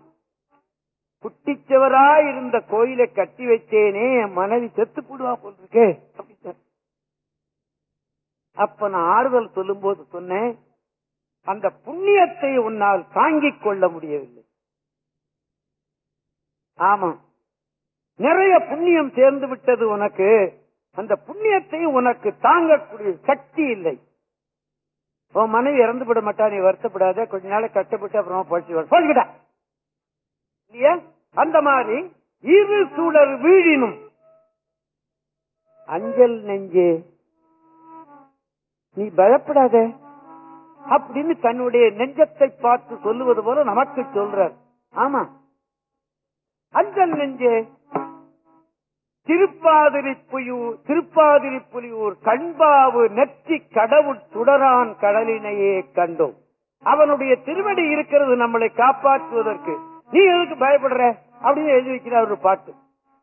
குட்டிச்சவரா இருந்த கோயிலை கட்டி வச்சேனே என் மனைவி செத்து போடுவா போல் இருக்கே அப்படின்னார். அப்ப நான் ஆறுதல் சொல்லும் போது சொன்னேன் அந்த புண்ணியத்தை உன்னால் தாங்கிக் கொள்ள முடியவில்லை ஆமா நிறைய புண்ணியம் சேர்ந்து விட்டது உனக்கு. அந்த புண்ணியத்தை உனக்கு தாங்கக்கூடிய சக்தி இல்லை. உன் மனைவி இறந்து விட மாட்டா நீ வருத்தப்படாத. கொஞ்ச நாள் கஷ்டப்பட்டு அப்புறமா பழிச்சு போய்கிட்டா இல்லையா? அந்த மாதிரி இரு சூழல் வீழினும். அஞ்சல் நெஞ்சே. நீ பயப்படாத. அப்படின்னு தன்னுடைய நெஞ்சத்தை பார்த்து சொல்லுவது போல நமக்கு சொல்றார். ஆமா. அஞ்சல் நெஞ்சே. திருப்பாதிரிப்புயூர் திருப்பாதிரிப்புலியூர் கண்பாவு நெற்றி கடவுள் சுடரான் கடலினையே கண்டோம். அவனுடைய திருவடி இருக்கிறது நம்மளை காப்பாற்றுவதற்கு. நீ எதுக்கு பயப்படுற? அப்படின்னு எழுதி வைக்கிறார் ஒரு பாட்டு.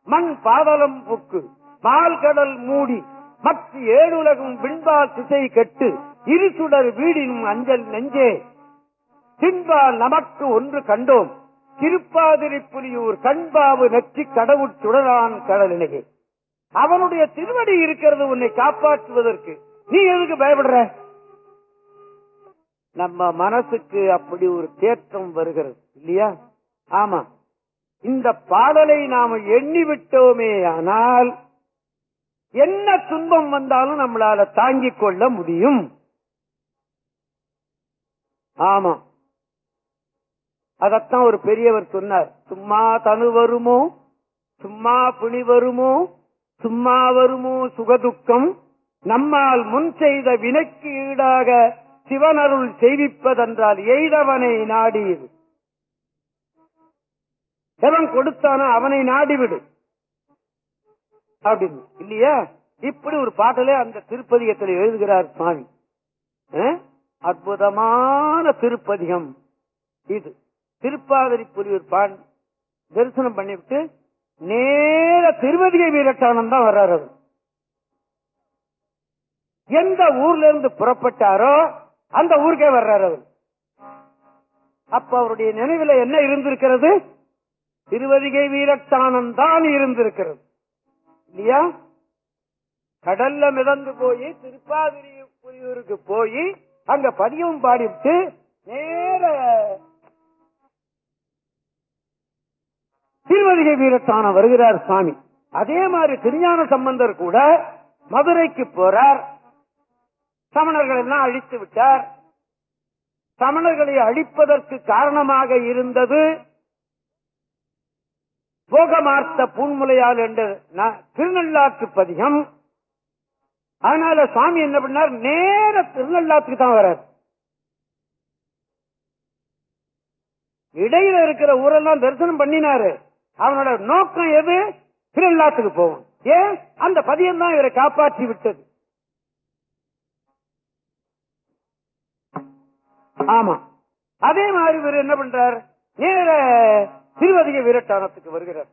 மண் பாதலம் புக்கு மால் கடல் மூடி மற்ற ஏழுலகும் விண்பால் திசை கெட்டு இருசுடர் வீடினும் அஞ்சல் நெஞ்சே. தின்பால் நமக்கு ஒன்று கண்டோம். திருப்பாதிரி புலியூர் கண்பாவு நெற்றி கடவுள் சுடரான் கடலினையே அவனுடைய திருவடி இருக்கிறது உன்னை காப்பாற்றுவதற்கு. நீ எதுக்கு பயப்படுற? நம்ம மனசுக்கு அப்படி ஒரு தேற்றம் வருகிறது இல்லையா? ஆமா. இந்த பாடலை நாம எண்ணி விட்டோமே ஆனால் என்ன துன்பம் வந்தாலும் நம்மளால தாங்கிக் கொள்ள முடியும். ஆமா. அதத்தான் ஒரு பெரியவர் சொன்னார். சும்மா தனு வருமோ? சும்மா புனி வருமோ? சும்மா வருமோ? சுகதுக்கம். நம்மால் முன் செய்த வினைக்கு ஈடாக சிவனருள் செய்விப்பதென்றால் எய்தவனை நாடியது. எவன் கொடுத்தானோ அவனை நாடிவிடு. அப்படின்னு. இல்லையா? இப்படி ஒரு பாட்டிலே அந்த திருப்பதிகத்தில் எழுதுகிறார் சுவாமி. அற்புதமான திருப்பதிகம் இது. திருப்பாதிரி புலியூர் பான் தரிசனம் பண்ணிவிட்டு நேர திருவதிகை வீரட்டானம் தான் வர்றாரு அவர். எந்த ஊர்ல இருந்து புறப்பட்டாரோ அந்த ஊருக்கே வர்றாரு அவர். அப்ப அவருடைய நினைவுல என்ன இருந்திருக்கிறது? திருவதிகை வீரட்டானம் தான் இருந்திருக்கிறது. இல்லையா? கடல்ல மிதந்து போய் திருப்பாதிரி புலியூருக்கு போய் அங்க பதியம் பாடிவிட்டு நேர திருவதிகை வீரத்தானம் வருகிறார் சுவாமி அதே மாதிரி திருஞான சம்பந்தர் கூட மதுரைக்கு போறார். சமணர்கள் எல்லாம் அழித்து விட்டார். சமணர்களை அழிப்பதற்கு காரணமாக இருந்தது போகமார்த்த பூன்முலையால் என்ற திருநள்ளாற்று பதிகம். அதனால சுவாமி என்ன பண்ணார்? நேர திருநள்ளாற்றுக்கு தான் வர்றார் இடையில இருக்கிற ஊரெல்லாம் தரிசனம் பண்ணினாரு. அவனோட நோக்கம் எது? திருவிழாத்துக்கு போகும் ஏன்? அந்த பதியம் தான் இவரை காப்பாற்றி விட்டது. ஆமா. அதே மாதிரி இவர் என்ன பண்றார்? நேர திருவதிக வீரட்டானத்துக்கு வருகிறார்.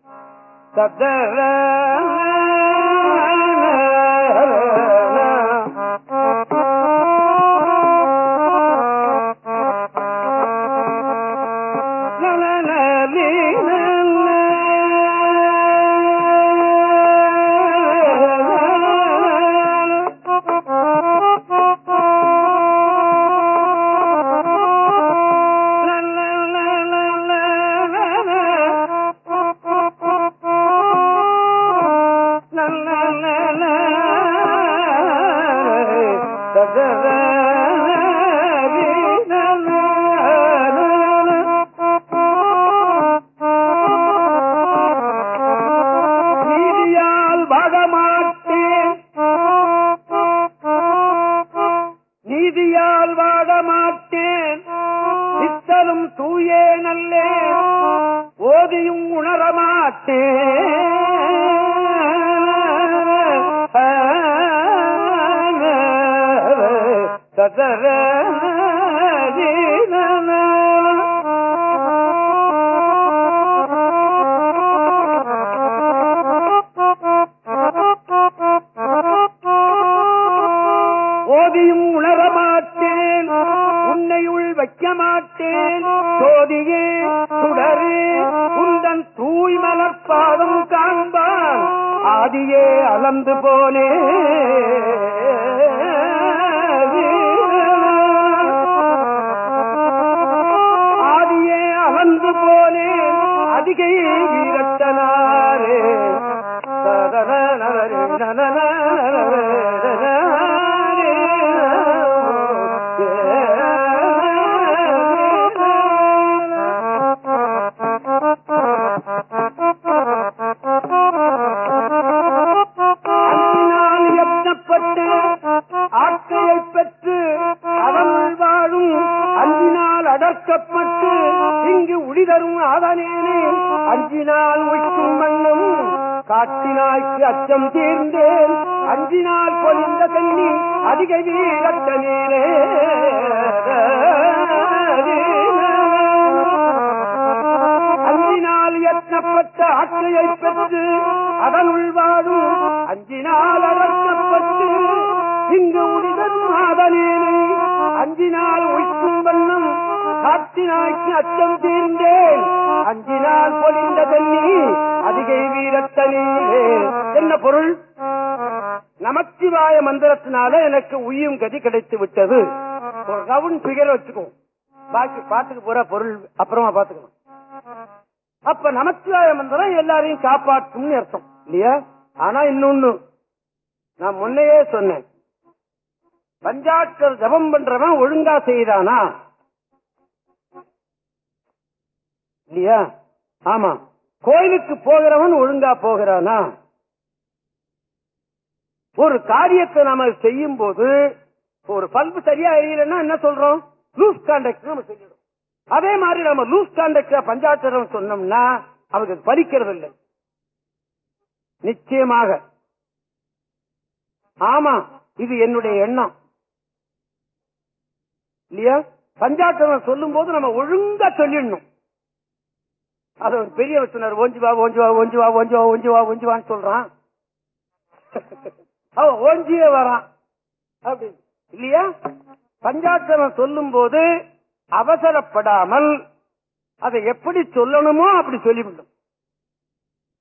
உணரமாட்டேன் சதர அச்சம் தீர்ந்தேன். அஞ்சினால் பொழிந்த தண்ணி அதிகை வீரத்தனியே. என்ன பொருள்? நமச்சிவாய மந்திரத்தினால எனக்கு உய்யும் கதி கிடைத்து விட்டது. ஒரு ரவுண்ட் பிகர் வச்சுக்கோ. பாக்கி பாத்துக்கு போற பொருள் அப்புறமா பாத்துக்கணும். அப்ப நமச்சிவாய மந்திரம் எல்லாரையும் காப்பாற்றும்னு அர்த்தம். இல்லையா? ஆனா இன்னொன்னு நான் முன்னையே சொன்னேன். பஞ்சாட்சர் ஜபம் பண்றவன் ஒழுங்கா செய்தானா? இல்லையா? ஆமா. கோயிலுக்கு போகிறவன் ஒழுங்கா போகிறானா? ஒரு காரியத்தை நாம செய்யும் போது ஒரு பல்பு சரியா எரியலன்னா என்ன சொல்றோம்? லூஸ் கான்டாக்ட் நம்ம சொல்லிடும் அதே மாதிரி நம்ம லூஸ் கான்டாக்ட் பஞ்சாட்சரம் சொன்னோம்னா அவருக்கு பறிக்கிறது இல்லை நிச்சயமாக. ஆமா இது என்னுடைய எண்ணம். இல்லையா? பஞ்சாட்சரம் சொல்லும் போது நம்ம ஒழுங்கா சொல்லிடணும். அது ஒரு பெரிய சொன்னார் ஓஞ்சி வா ஓஞ்சி வா ஓஞ்சி வா ஓஞ்சி வா ஓஞ்சி வா ஓஞ்சி வான்னு சொல்றான். அவன் ஓஞ்சியே வரான். அப்படி. இல்லையா? பஞ்சாட்சரம் சொல்லும் போது அவசரப்படாமல் அதை எப்படி சொல்லணுமோ அப்படி சொல்லிவிடும்.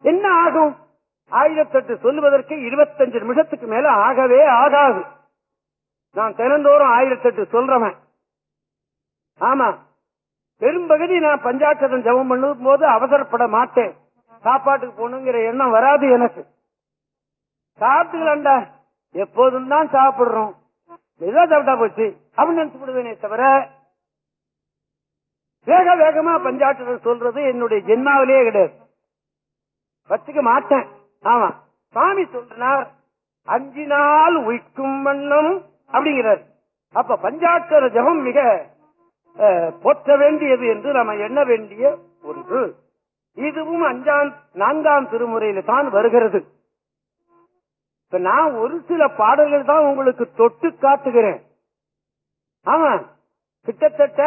என்ன ஆகும்? ஆயிரத்தெட்டு சொல்லுவதற்கு இருபத்தஞ்சு நிமிஷத்துக்கு மேல ஆகவே ஆகாது. நான் தினந்தோறும் ஆயிரத்தெட்டு சொல்றவன். ஆமா. பெரும்பகுதி நான் பஞ்சாட்சரம் ஜபம் பண்ணும் போது அவசரப்பட மாட்டேன். சாப்பாட்டுக்கு போகணுங்கிற எண்ணம் வராது எனக்கு. சாப்பிட்டுக்கலாண்டா எப்போதும் தான் சாப்பிடுறோம். ஏதோ சாப்பிட்டா போச்சு. அப்படின்னு நினைச்சு விடுவேனே தவிர வேக வேகமா பஞ்சாட்சரம் சொல்றது என்னுடைய ஜென்மாவிலேயே கிடையாது. வச்சுக்க மாட்டேன். ஆமா. சாமி சொல்றார் அஞ்சு நாள் உயிக்கும் வண்ணம் அப்படிங்கிறார். அப்ப பஞ்சாட்சர ஜபம் மிக போற்ற வேண்டியது என்று நம்ம எண்ண வேண்டிய ஒன்று. இதுவும் அஞ்சாம் நான்காம் திருமுறையில தான் வருகிறது. இப்ப நான் ஒரு சில பாடல்கள் தான் உங்களுக்கு தொட்டு காட்டுகிறேன். ஆமா கிட்டத்தட்ட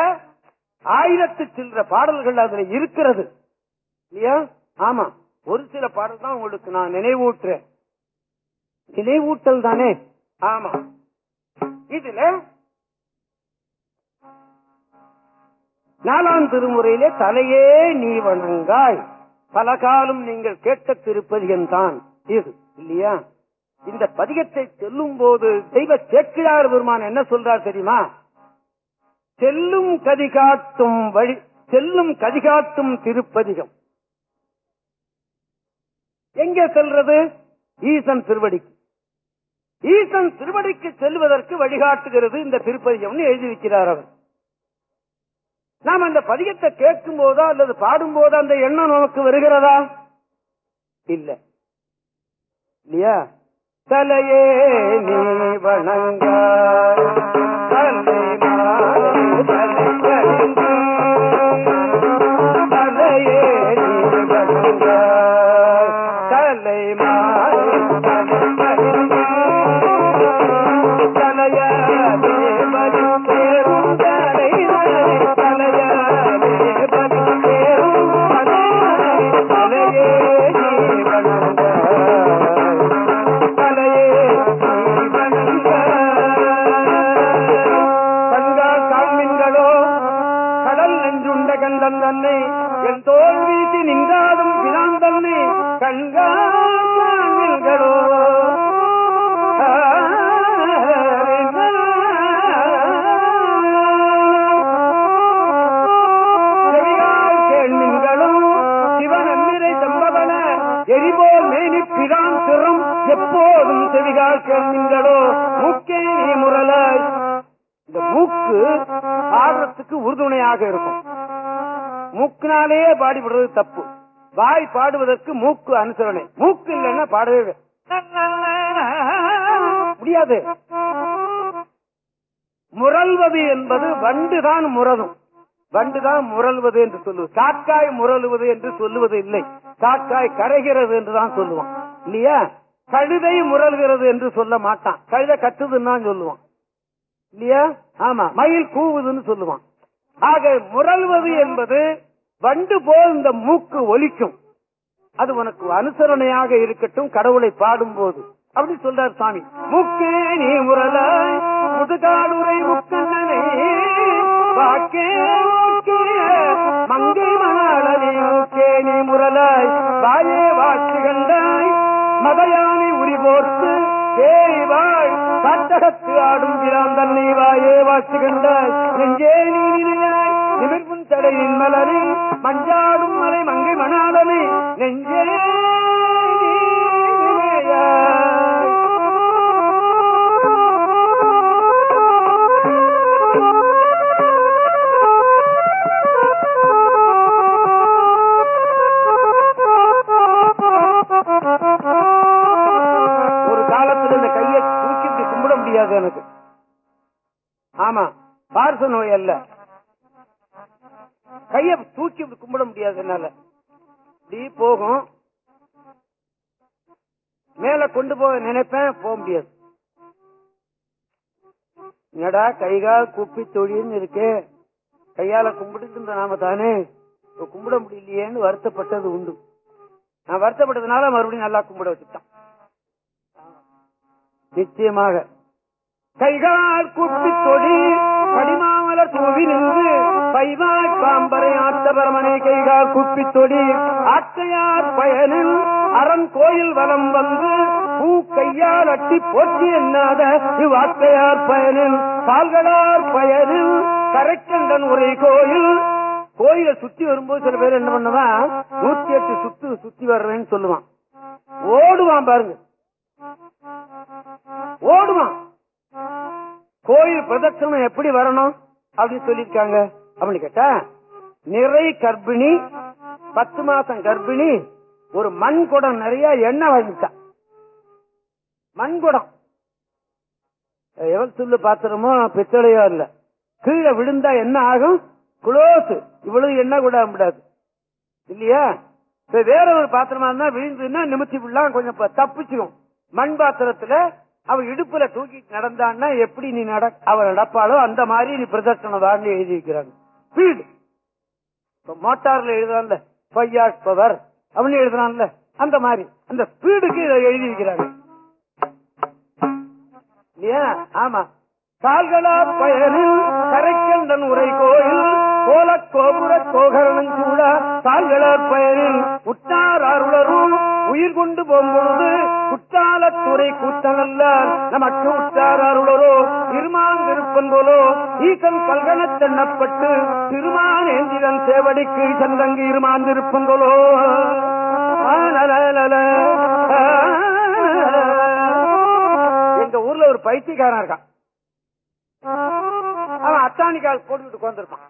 ஆயிரத்து சில்லற பாடல்கள் அதுல இருக்கிறது. இல்லையா? ஆமா ஒரு சில பாடல் தான் உங்களுக்கு நான் நினைவூட்டுறேன். நினைவூட்டல் தானே? ஆமா. இதுல நாலாம் திருமுறையிலே தலையே நீ வணங்காய். பல காலம் நீங்கள் கேட்ட திருப்பதிகம் தான். இது இல்லையா? இந்த பதிகத்தை செல்லும் போது தெய்வ கேட்கிறார் பெருமான் என்ன சொல்றார் தெரியுமா? செல்லும் கதிகாத்தும் வழி செல்லும் கதிகாத்தும் திருப்பதிகம். எங்க செல்றது? ஈசன் திருவடிக்கு. ஈசன் திருவடிக்கு செல்வதற்கு வழிகாட்டுகிறது இந்த திருப்பதிகம்னு எழுதி வைக்கிறார் அவர். நாம் அந்த பதிகத்தை கேட்கும் போதோ அல்லது பாடும் போதோ அந்த எண்ணம் நமக்கு வருகிறதா? இல்ல. இல்லையா? தலையே நீ வணங்க. நெஞ்சுண்ட கண்டம் தன்னை. என் தோல் வீசி நின்றாலும் பிரான் தன்னை. கண்கால் எரிபோல் பிரான் எப்போதும் செவிகால் கேள்விங்களோ. மூக்கே நீ முரலாய் இந்த மூக்கு ஆர்வத்துக்கு உறுதுணையாக இருக்கும். மூக்கினாலே பாடிவிடுறது தப்பு. வாய் பாடுவதற்கு மூக்கு அனுசரணை. மூக்கு இல்லைன்னா பாடவே முடியாது. முரல்வது என்பது வண்டுதான் முரலும் வண்டுதான் முரல்வது என்று சொல்லுவது. காக்காய் முரலுவது என்று சொல்லுவது இல்லை. காக்காய் கரைகிறது என்றுதான் சொல்லுவான். இல்லையா? கழுதை முரல்கிறது என்று சொல்ல மாட்டான். கழுதை கத்துதுன்னு தான் சொல்லுவான். இல்லையா? ஆமா. மயில் கூவுதுன்னு சொல்லுவான். ஆக முரல்வது என்பது வண்டு போல் இந்த மூக்கு ஒலிக்கும். அது உனக்கு அனுசரணையாக இருக்கட்டும் கடவுளை பாடும் போது அப்படி சொல்றார் சாமி. முக்கே நீ முரலாய் முதுகாடுரை முக்கண்ணனை வாக்கே மங்கை மணாளனே முக்கே நீ முரலாய். வாயே வாக்கு கண்டாய் மதையானை உரிபோர்த்து ஏ காட்டகத்து ஆடும் பிரான் தன்னை வாயே வாக்கு கண்டாய் நெஞ்சே நீ நினையாய் நிமிர்வும் தடையின் மலனை மஞ்சாடும் மலை மங்கை மணாளனை நெஞ்சே நீ கும்பிட எனக்கு ஆமா பார்ச நோய் அல்ல. கைய தூக்கி கும்பிட முடியாது என்னால. இப்படி போகும். மேல கொண்டு போக நினைப்பேன் போக முடியாது. என்னடா கைகால் குப்பி தொழில்னு இருக்கு. கையால கும்பிட்டு இருந்த நாம தானே. கும்பிட முடியலையேன்னு வருத்தப்பட்டது உண்டு. நான் வருத்தப்பட்டதுனால மறுபடியும் நல்லா கும்பிட வச்சுட்டான் நிச்சயமாக. கைகால் குப்பி தொடி படிமாமலர் தூவி நின்று பைவாய் பாம்பரை ஆத்தபரமனை கைகால் குப்பி தொடி ஆட்டையார் பயனில் அரண் கோயில் வலம் வந்து பூ கையால் அட்டி போற்றி என்னாத இவ்வாட்டையார் பயனில் பால்களார் பயனில் கரைக்கண்டன் உரை கோயில். கோயிலை சுத்தி வரும்போது சில பேர் என்ன பண்ணுவான் நூத்தி எட்டு சுத்து சுத்தி வர்றேன்னு சொல்லுவான். ஓடுவான் பாருங்க. ஓடுவான். கோயில் பிரதட்சணம் எப்படி வரணும் அப்படின்னு சொல்லிருக்காங்க அப்படின்னு கேட்டா நிறை கர்ப்பிணி பத்து மாசம் கர்ப்பிணி ஒரு மண் குடம் நிறைய எண்ணெய் வாங்கிட்டா மண் குடம் எவ்வளவு சொல்லு பாத்திரமோ பித்தளையோ இல்ல கீழே விழுந்தா என்ன ஆகும்? குளோஸ். இவ்வளவு எண்ணெய் கூட முடியாது. இல்லையா? வேற ஒரு பாத்திரமா இருந்தா விழுந்துன்னா நிமித்தி விடலாம் கொஞ்சம் தப்பிச்சுக்கும் மண் பாத்திரத்துல அவ இடுப்புல தூக்கி நடந்தான்னா எப்படி நீ நட அவ நடப்பாளோ அந்த மாதிரி நீ பிரதர்ஷனம் தான் எழுதி வைக்கிறாங்க ஸ்பீடு மோட்டார்ல எழுதுறான்ல பையாட் பவர் அப்படின்னு எழுதுறான்ல அந்த மாதிரி. அந்த ஸ்பீடுக்கு இதை எழுதி வைக்கிறாங்க இல்லையா? ஆமா. கால்களா பயனில் கரைக்கண்டன் உரை கோயில் கோல கோபுர கோகரணம் கூட கால்களா பயனில் உற்றார் அருளரும் உயிர் கொண்டு போகும்பொழுது குற்றாலத்துறை கூத்தனல்ல நமக்கு உற்றார் அருளரோ திருமான் விருப்பம் போலோ ஈசன் கல்கனத் தென்னப்பட்டு திருமான் ஏந்திரன் சேவடிக்கு சந்தங்கு இருமான் விருப்பம் போலோ எங்க ஊர்ல ஒரு பைத்தியக்காரன் இருக்கான். அவன் அத்தானிக்கால் போட்டுக்கிட்டு உட்காந்துருப்பான்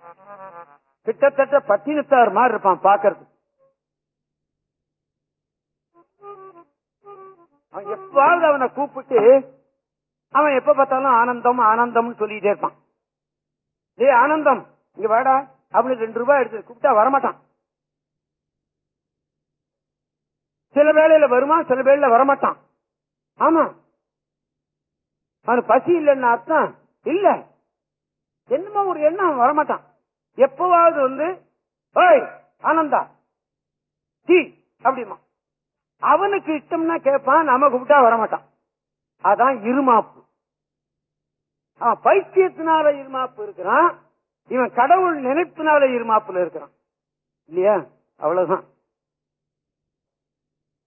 கிட்டத்தட்ட பட்டினத்தார் மாதிரி இருப்பான் பாக்குறது அவன் எப்பாவது அவனை கூப்பிட்டு அவன் எப்ப பார்த்தாலும் ஆனந்தம் ஆனந்தம்னு சொல்லிட்டே இருப்பான். ஏ ஆனந்தம் இங்க வாடா அப்படின்னு ரெண்டு ரூபாய் எடுத்து கூப்பிட்டா வரமாட்டான். சில வேலையில வருவான் சில வேலையில வரமாட்டான். ஆமா. அவனுக்கு பசி இல்லைன்னு அர்த்தம் இல்ல. என்னமோ ஒரு எண்ணம் அவன் வரமாட்டான். எப்பவாவது வந்து ஓய் ஆனந்தா டீ அப்படிமா அவனுக்கு இஷ்டம்னா கேட்பான் நம்ம கூப்பிட்டா வரமாட்டான். அதான் இருமாப்பு. பைத்தியத்தினால இருமாப்பு இருக்கிறான் இவன் கடவுள் நினைப்பினால இருமாப்புல இருக்கிறான். இல்லையா? அவ்வளவுதான்.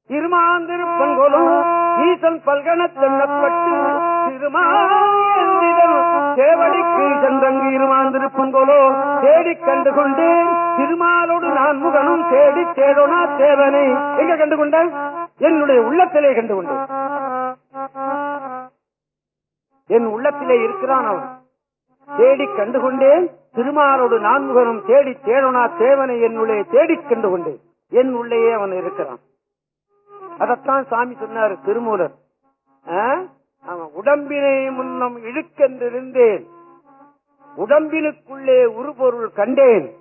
திருமாந்திருப்பங்கோலும் ஈசன் பல்கணத்தெண்ணப்பட்டு திருமாந்திரம் சேவடிக்கு சென்றங்கு இருமாந்திருப்பங்கோலோ தேடி கண்டு கொண்டு திருமாலோடு நான் முகனும் தேடி தேடோனா தேவனை. எங்க கண்டு கொண்ட என்னுடைய உள்ளத்திலே கண்டு கொண்டேன் என் உள்ளத்திலே இருக்கிறான் அவன். தேடி கண்டு கொண்டேன் திருமாலோடு நான்முகனும் தேடி தேடோனா தேவனை என்னுள்ளே தேடிக் கண்டு கொண்டேன் என் உள்ளேயே அவன் இருக்கிறான். அதத்தான் சாமி சொன்னாரு திருமூலர். அவன் உடம்பினை முன்னம் இழுக்கென்றிருந்தேன். உடம்பினுக்குள்ளே உருபொருள் கண்டேன்.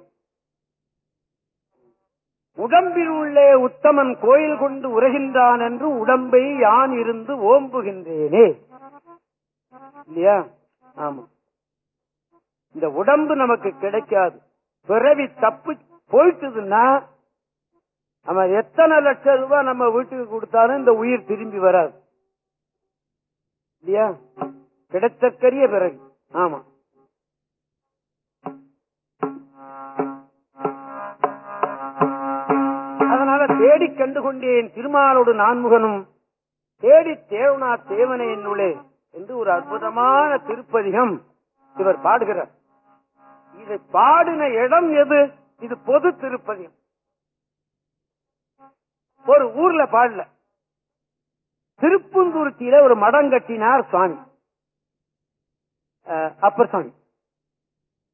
உடம்பில் உள்ளே உத்தமன் கோயில் கொண்டு உரைகின்றான் என்று உடம்பை யான் இருந்து ஓம்புகின்றேனே. இல்லையா? ஆமா. இந்த உடம்பு நமக்கு கிடைக்காது. பிறவி தப்பு போயிட்டுதுன்னா அவன் எத்தனை லட்சம் ரூபாய் நம்ம வீட்டுக்கு கொடுத்தாலும் இந்த உயிர் திரும்பி வராது. இல்லையா? கிடைத்தற்கரிய பிறகு. ஆமா. அதனால தேடி கண்டு கொண்டேன் திருமாலோடு நான்முகனும் தேடி தேவனா தேவனை என்னுளே என்று ஒரு அற்புதமான திருப்பதிகம் இவர் பாடுகிறார். இதை பாடின இடம் எது? இது பொது திருப்பதியம் ஒரு ஊர்ல பாடல. திருப்புந்துருத்தியில ஒரு மடம் கட்டினார் சுவாமி. அப்பர் சுவாமி.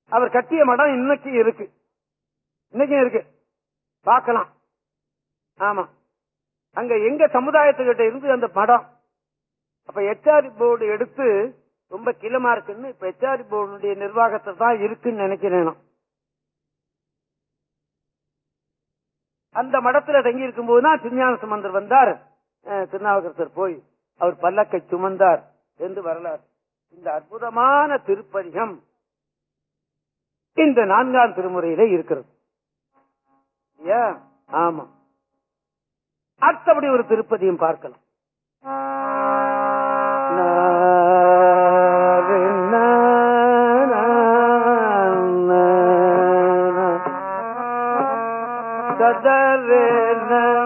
அவர் கட்டிய மடம் இன்னைக்கு இருக்கு. இன்னைக்கும் இருக்கு. பார்க்கலாம். ஆமா. அங்க எங்க சமுதாயத்துக்கிட்ட இருந்து அந்த மடம்? அப்ப எச்ஆர்டி போர்டு எடுத்து ரொம்ப கிளமா இருக்குன்னு இப்ப எச்ஆர்டி போர்டுடைய நிர்வாகத்தை தான் இருக்குன்னு நினைக்கிறேன் நான். அந்த மடத்துல தங்கி இருக்கும் போதுதான் திருஞான சம்பந்தர் வந்தார். திருநாவுக்கரசர் போய் அவர் பல்லக்கை சுமந்தார் என்று வரலாறு. இந்த அற்புதமான திருப்பதிகம் இந்த நான்காம் திருமுறையில இருக்கிறது. ஆமா. அடுத்தபடி ஒரு திருப்பதியும் பார்க்கலாம்.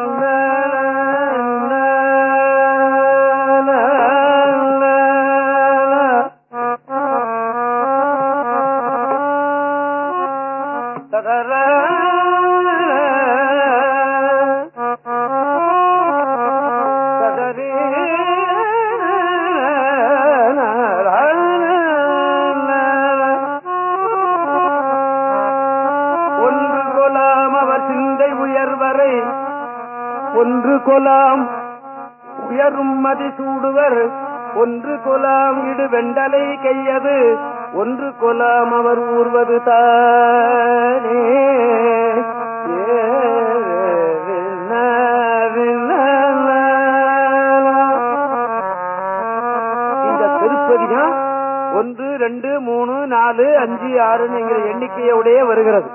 ஒன்று ஒன்று கொலாம். உயரும் மதி சூடுவர். ஒன்று கொலாம் இடு வெண்டலை கையது. ஒன்று கொலாம் அவர் ஊர்வது தானே. இந்த திருப்பதிகம் ஒன்று ரெண்டு மூணு நாலு அஞ்சு ஆறுங்கிற எண்ணிக்கையோடய வருகிறது.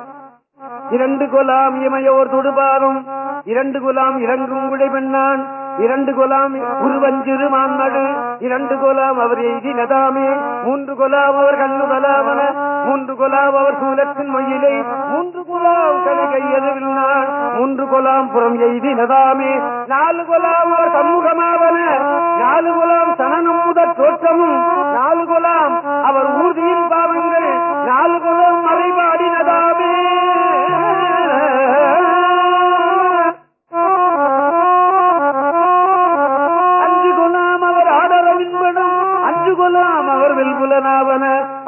இரண்டு கொலாம் இமையோர் துடுபாரும் இரண்டு குலாம் இறங்கும் உழைவெண்ணான் இரண்டு கொலாம் உருவஞ்சிறு மான்மடு இரண்டு கொலாம் அவர் எய்தி நதாமே. மூன்று கொலாம் அவர் கண்ணு பலாவன. மூன்று கொலாம் அவர் சூலத்தின் மொயிலை. மூன்று கொலாம் கலை கையதில் நான் மூன்று கொலாம் புறம் எய்தி நதாமே. நாலு கொலாம் அவர் சமூகமாவன நாலு கொலாம் சனனம் முதற் தோற்றமும். நாலு கொலாம் அவர் ஊர்தி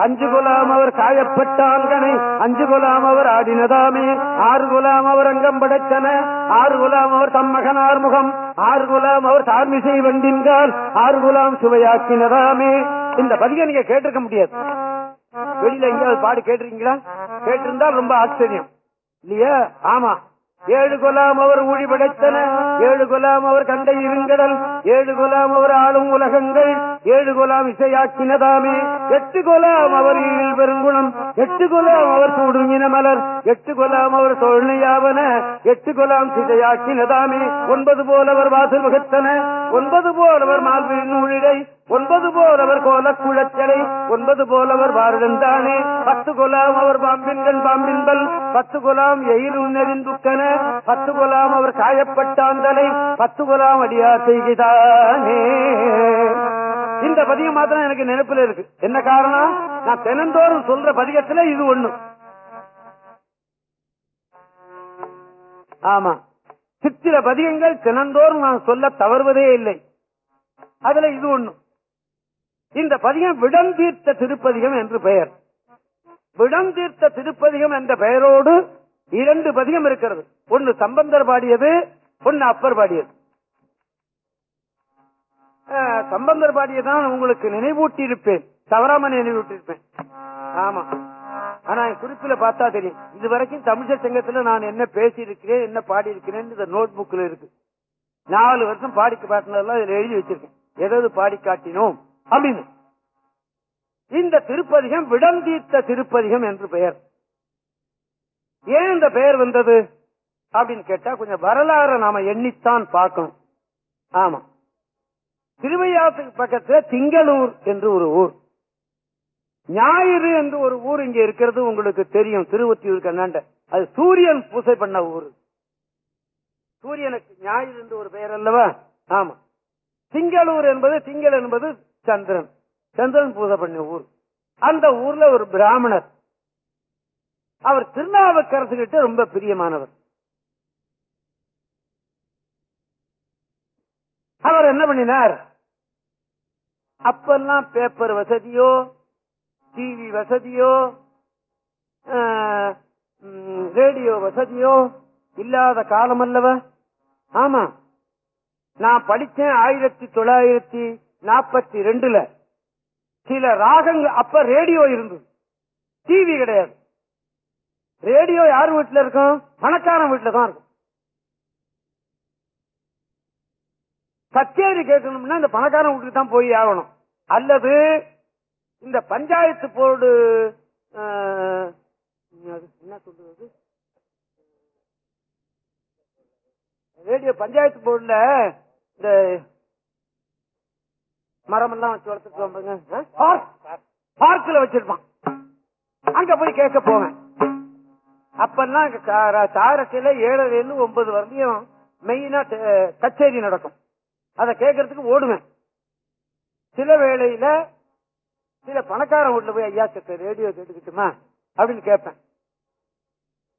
அஞ்சு குலாம் அவர் காயப்பட்டால்கனை அஞ்சு குலாம் அவர் ஆடினதாமே. ஆறு குலாம் அவர் அங்கம் படைத்தன. ஆறு குலாம் அவர் தம்மகன் ஆறுமுகம் ஆறு குலாம் அவர் தார்மிசை வண்டின்றால் ஆறு குலாம் சுவையாக்கினதாமே. இந்த பதிகை நீங்க கேட்டிருக்க முடியாது. வெளியில எங்கேயாவது பாடு கேட்டிருக்கீங்களா? கேட்டிருந்தா ரொம்ப ஆச்சரியம். இல்லையா? ஆமா. ஏழு குலாம் அவர் ஊழி படைத்தன ஏழு குலாம் அவர் கண்டை இருங்கடல் ஏழு குலாம் அவர் ஆளும் உலகங்கள் ஏழு குலாம் இசையாக்கினதாமே. எட்டு குலாம் அவர் ஈழில் பெருங்குணம் எட்டு குலாம் அவர் சூடும் மலர் எட்டு குலாம் அவர் தொழிலையாவன எட்டு குலாம் சிதையாக்கினதாமே. ஒன்பது போலவர் வாசல் வகுத்தன ஒன்பது போலவர் மால்வின் ஊழிடை ஒன்பது போல் அவர் கோல குழச்சலை ஒன்பது போல் போலவர் வாருடந்தானே பத்து குலாம் அவர் பாம்பின்கள் பாம்பின்பல் பத்து குலாம் எயில் உன்னறிந்துக்கன பத்து குலாம் அவர் காயப்பட்டாந்தலை பத்து குலாம் அடியா செய்கிறானே இந்த பதியம் மாத்திரம் எனக்கு நினைப்புல இருக்கு. என்ன காரணம்? நான் தினந்தோறும் சொல்ற பதிகத்துல இது ஒண்ணு. ஆமா. சித்திர பதிகங்கள் தினந்தோறும் நான் சொல்ல தவறுவதே இல்லை. அதுல இது ஒண்ணும் இந்த பதிகம் விடம் தீர்த்த திருப்பதிகம் என்று பெயர். விடம் தீர்த்த திருப்பதிகம் என்ற பெயரோடு இரண்டு பதிகம் இருக்கிறது. ஒன்னு சம்பந்தர் பாடியது ஒன்னு அப்பர் பாடியது. சம்பந்தர் பாடியதான் உங்களுக்கு நினைவூட்டி இருப்பேன் தவறாம நினைவூட்டி இருப்பேன் ஆமா. ஆனா என் குறிப்பில பார்த்தா தெரியும். இது வரைக்கும் தமிழர் சங்கத்துல நான் என்ன பேசி இருக்கிறேன் என்ன பாடி இருக்கிறேன் இந்த நோட் புக்ல இருக்கு. நாலு வருஷம் பாடிக்கு பாட்டினதெல்லாம் இதுல எழுதி வச்சிருக்கேன். எதாவது பாடி காட்டினோம். அப்படின்னு. இந்த திருப்பதிகம் விடந்தீர்த்த திருப்பதிகம் என்று பெயர். ஏன் இந்த பெயர் வந்தது? அப்படின்னு கேட்டா கொஞ்சம் வரலாறு நாம எண்ணித்தான் பார்க்கணும். ஆமா. திருவையாத்துக்கு பக்கத்துல திங்களூர் என்று ஒரு ஊர். ஞாயிறு என்று ஒரு ஊர் இங்க இருக்கிறது உங்களுக்கு தெரியும். திருவொத்தியூர் கண்ணாண்ட. அது சூரியன் பூசை பண்ண ஊர். சூரியனுக்கு ஞாயிறு என்று ஒரு பெயர் அல்லவா? ஆமா. திங்களூர் என்பது திங்கள் என்பது சந்திரன். சந்திரன் பூஜை பண்ண ஊர். அந்த ஊர்ல ஒரு பிராமணர். அவர் திருநாவுக்கரசு கிட்ட ரொம்ப பிரியமானவர். அவர் என்ன பண்ணினார்? அப்பெல்லாம் பேப்பர் வசதியோ டிவி வசதியோ ரேடியோ வசதியோ இல்லாத காலம் அல்லவா ஆமா. நான் படிச்சேன் ஆயிரத்தி தொள்ளாயிரத்தி நாற்பத்தி ரெண்டுல சில ராகங்கள் அப்ப ரேடியோ இருந்தது. டிவி கிடையாது. ரேடியோ யார் வீட்டுல இருக்கும்? பணக்காரன் வீட்டுல தான் இருக்கும். கச்சேரி கேட்கணும்னா இந்த பணக்காரன் வீட்டுக்கு தான் போய் ஆகணும் அல்லது இந்த பஞ்சாயத்து போர்டு அது என்ன சொல்றது? ரேடியோ பஞ்சாயத்து போர்டுல இந்த மரமெல்லாம் வச்சு வளர்த்துட்டு பாருங்க. பார்க்ல வச்சிருப்பான். அங்க போய் கேட்க போவேன். அப்பெல்லாம் இங்க ஏழரை இருந்து ஒன்பது வரலையும் மெயினா கச்சேரி நடக்கும். அதை கேட்கறதுக்கு ஓடுவேன். சில வேளையில சில பணக்காரன் வீட்டுல போய் ஐயா சத்த ரேடியோ கேட்டுக்கிட்டுமா? அப்படின்னு கேட்பேன்.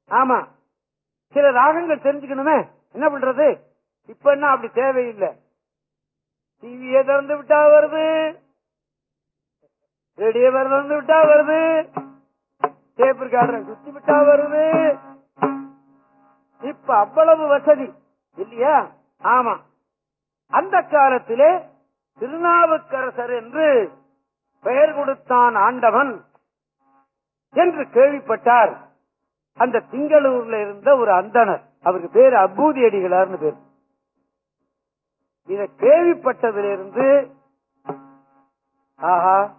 ஆமா. சில ராகங்கள் தெரிஞ்சுக்கணுமே. என்ன பண்றது? இப்ப என்ன அப்படி தேவையில்லை. டிவியே திறந்து விட்டா வருது. ரேடியோ திறந்து விட்டா வருது. டேப் ரெக்கார்டரை சுத்தி விட்டா வருது. இப்ப அவ்வளவு வசதி. இல்லையா? ஆமா. அந்த காலத்திலே திருநாவுக்கரசர் என்று பெயர் கொடுத்தான் ஆண்டவன் என்று கேள்விப்பட்டார். அந்த திங்களூர்ல இருந்த ஒரு அந்தனர் அவருக்கு பேர் அபூதி அடிகளார்னு பேர். இதை கேள்விப்பட்டதிலிருந்து ஆஹா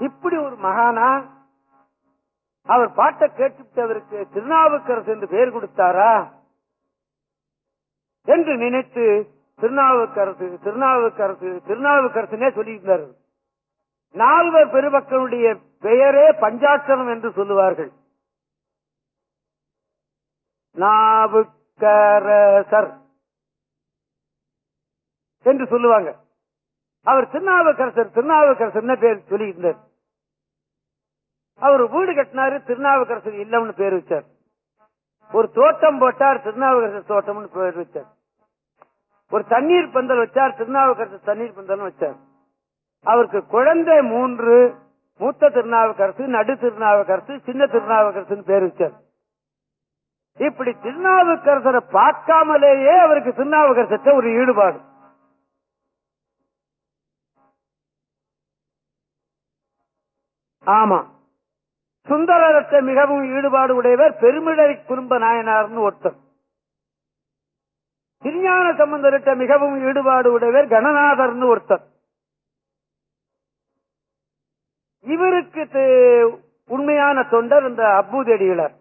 இப்படி ஒரு மகானா அவர் பாட்டை கேட்டுவிட்டவருக்கு திருநாவுக்கரசு என்று பெயர் கொடுத்தாரா? என்று நினைத்து திருநாவுக்கரசு திருநாவுக்கரசு திருநாவுக்கரசுனே சொல்லியிருந்தார். நால்வர் பெருமக்களுடைய பெயரே பஞ்சாட்சரம் என்று சொல்லுவார்கள். நாவுக்கரசர். என்று சொல்லுவாங்க. அவர் திருநாவுக்கரசர் திருநாவுக்கரசர் பேர் சொல்லியிருந்தார். அவர் வீடு கட்டினாரு திருநாவுக்கரசர் இல்லம்னு பேர் வச்சார். ஒரு தோட்டம் போட்டார் திருநாவுக்கரசர் தோட்டம்னு பேர் வச்சார். ஒரு தண்ணீர் பந்தல் வச்சார் திருநாவுக்கரசர் தண்ணீர் பந்தல் வச்சார். அவருக்கு குழந்தை மூன்று மூத்த திருநாவுக்கரசு நடு திருநாவுக்கரசு சின்ன திருநாவுக்கரசுன்னு பேர் வச்சார். இப்படி திருநாவுக்கரசரை பார்க்காமலேயே அவருக்கு திருநாவுக்கரசத்தை ஒரு ஈடுபாடு. ஆமா. சுந்தரத்தை மிகவும் ஈடுபாடு உடையவர் பெருமிழை குறும்ப நாயனார்னு ஒருத்தர். திருஞான சம்பந்தரிட்ட மிகவும் ஈடுபாடு உடையவர் கணநாதர்னு ஒருத்தர். இவருக்கு உண்மையான தொண்டர் இந்த அப்பூதடிகளார்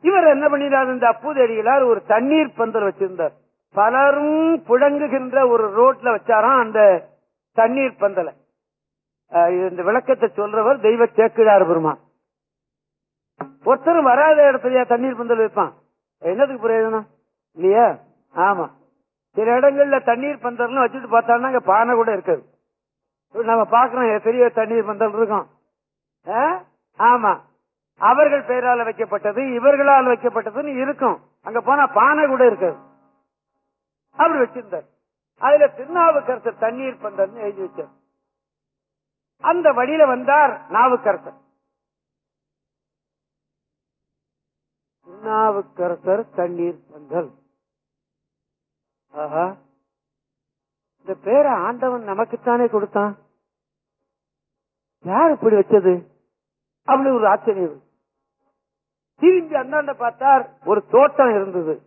இவர் என்ன பண்ணினார்? இந்த அப்பூதடிகளார் ஒரு தண்ணீர் பந்தல் வச்சிருந்தார். பலரும் புழங்குகின்ற ஒரு ரோட்ல வச்சாராம் அந்த தண்ணீர் பந்தலை. இந்த விளக்கத்தை சொல்றவர் தெய்வ சேக்கிழார் பெருமான். ஒருத்தரும் வராத இடத்துலயா தண்ணீர் பந்தல் வைப்பான். என்னதுக்கு பிரயோஜனம்? இல்லையா? ஆமா. சில இடங்கள்ல தண்ணீர் பந்தல்னு வச்சுட்டு பார்த்தாலும் அங்க பானை கூட இருக்காது. நம்ம பாக்குறோம் பெரிய தண்ணீர் பந்தல் இருக்கும். ஆ? ஆமா. அவர்கள் பெயரால் வைக்கப்பட்டது இவர்களால் வைக்கப்பட்டதுன்னு இருக்கும். அங்க போனா பானை கூட இருக்காது. அவர் வச்சிருந்தார். அதுல திருநாவுக்கரசர் தண்ணீர் பந்தல்னு எழுதி வச்சார். அந்த வழியில வந்தார் நாவுக்கரசர். திருநாவுக்கரசர் தண்ணீர் பந்தல் ஆஹா. இந்த பேரை ஆண்டவன் நமக்குத்தானே கொடுத்தான்? யார் இப்படி வச்சது? அப்படி ஒரு ஆச்சரியம். திரும்பி அந்தாண்ட பார்த்தார் ஒரு தோட்டம் இருந்தது.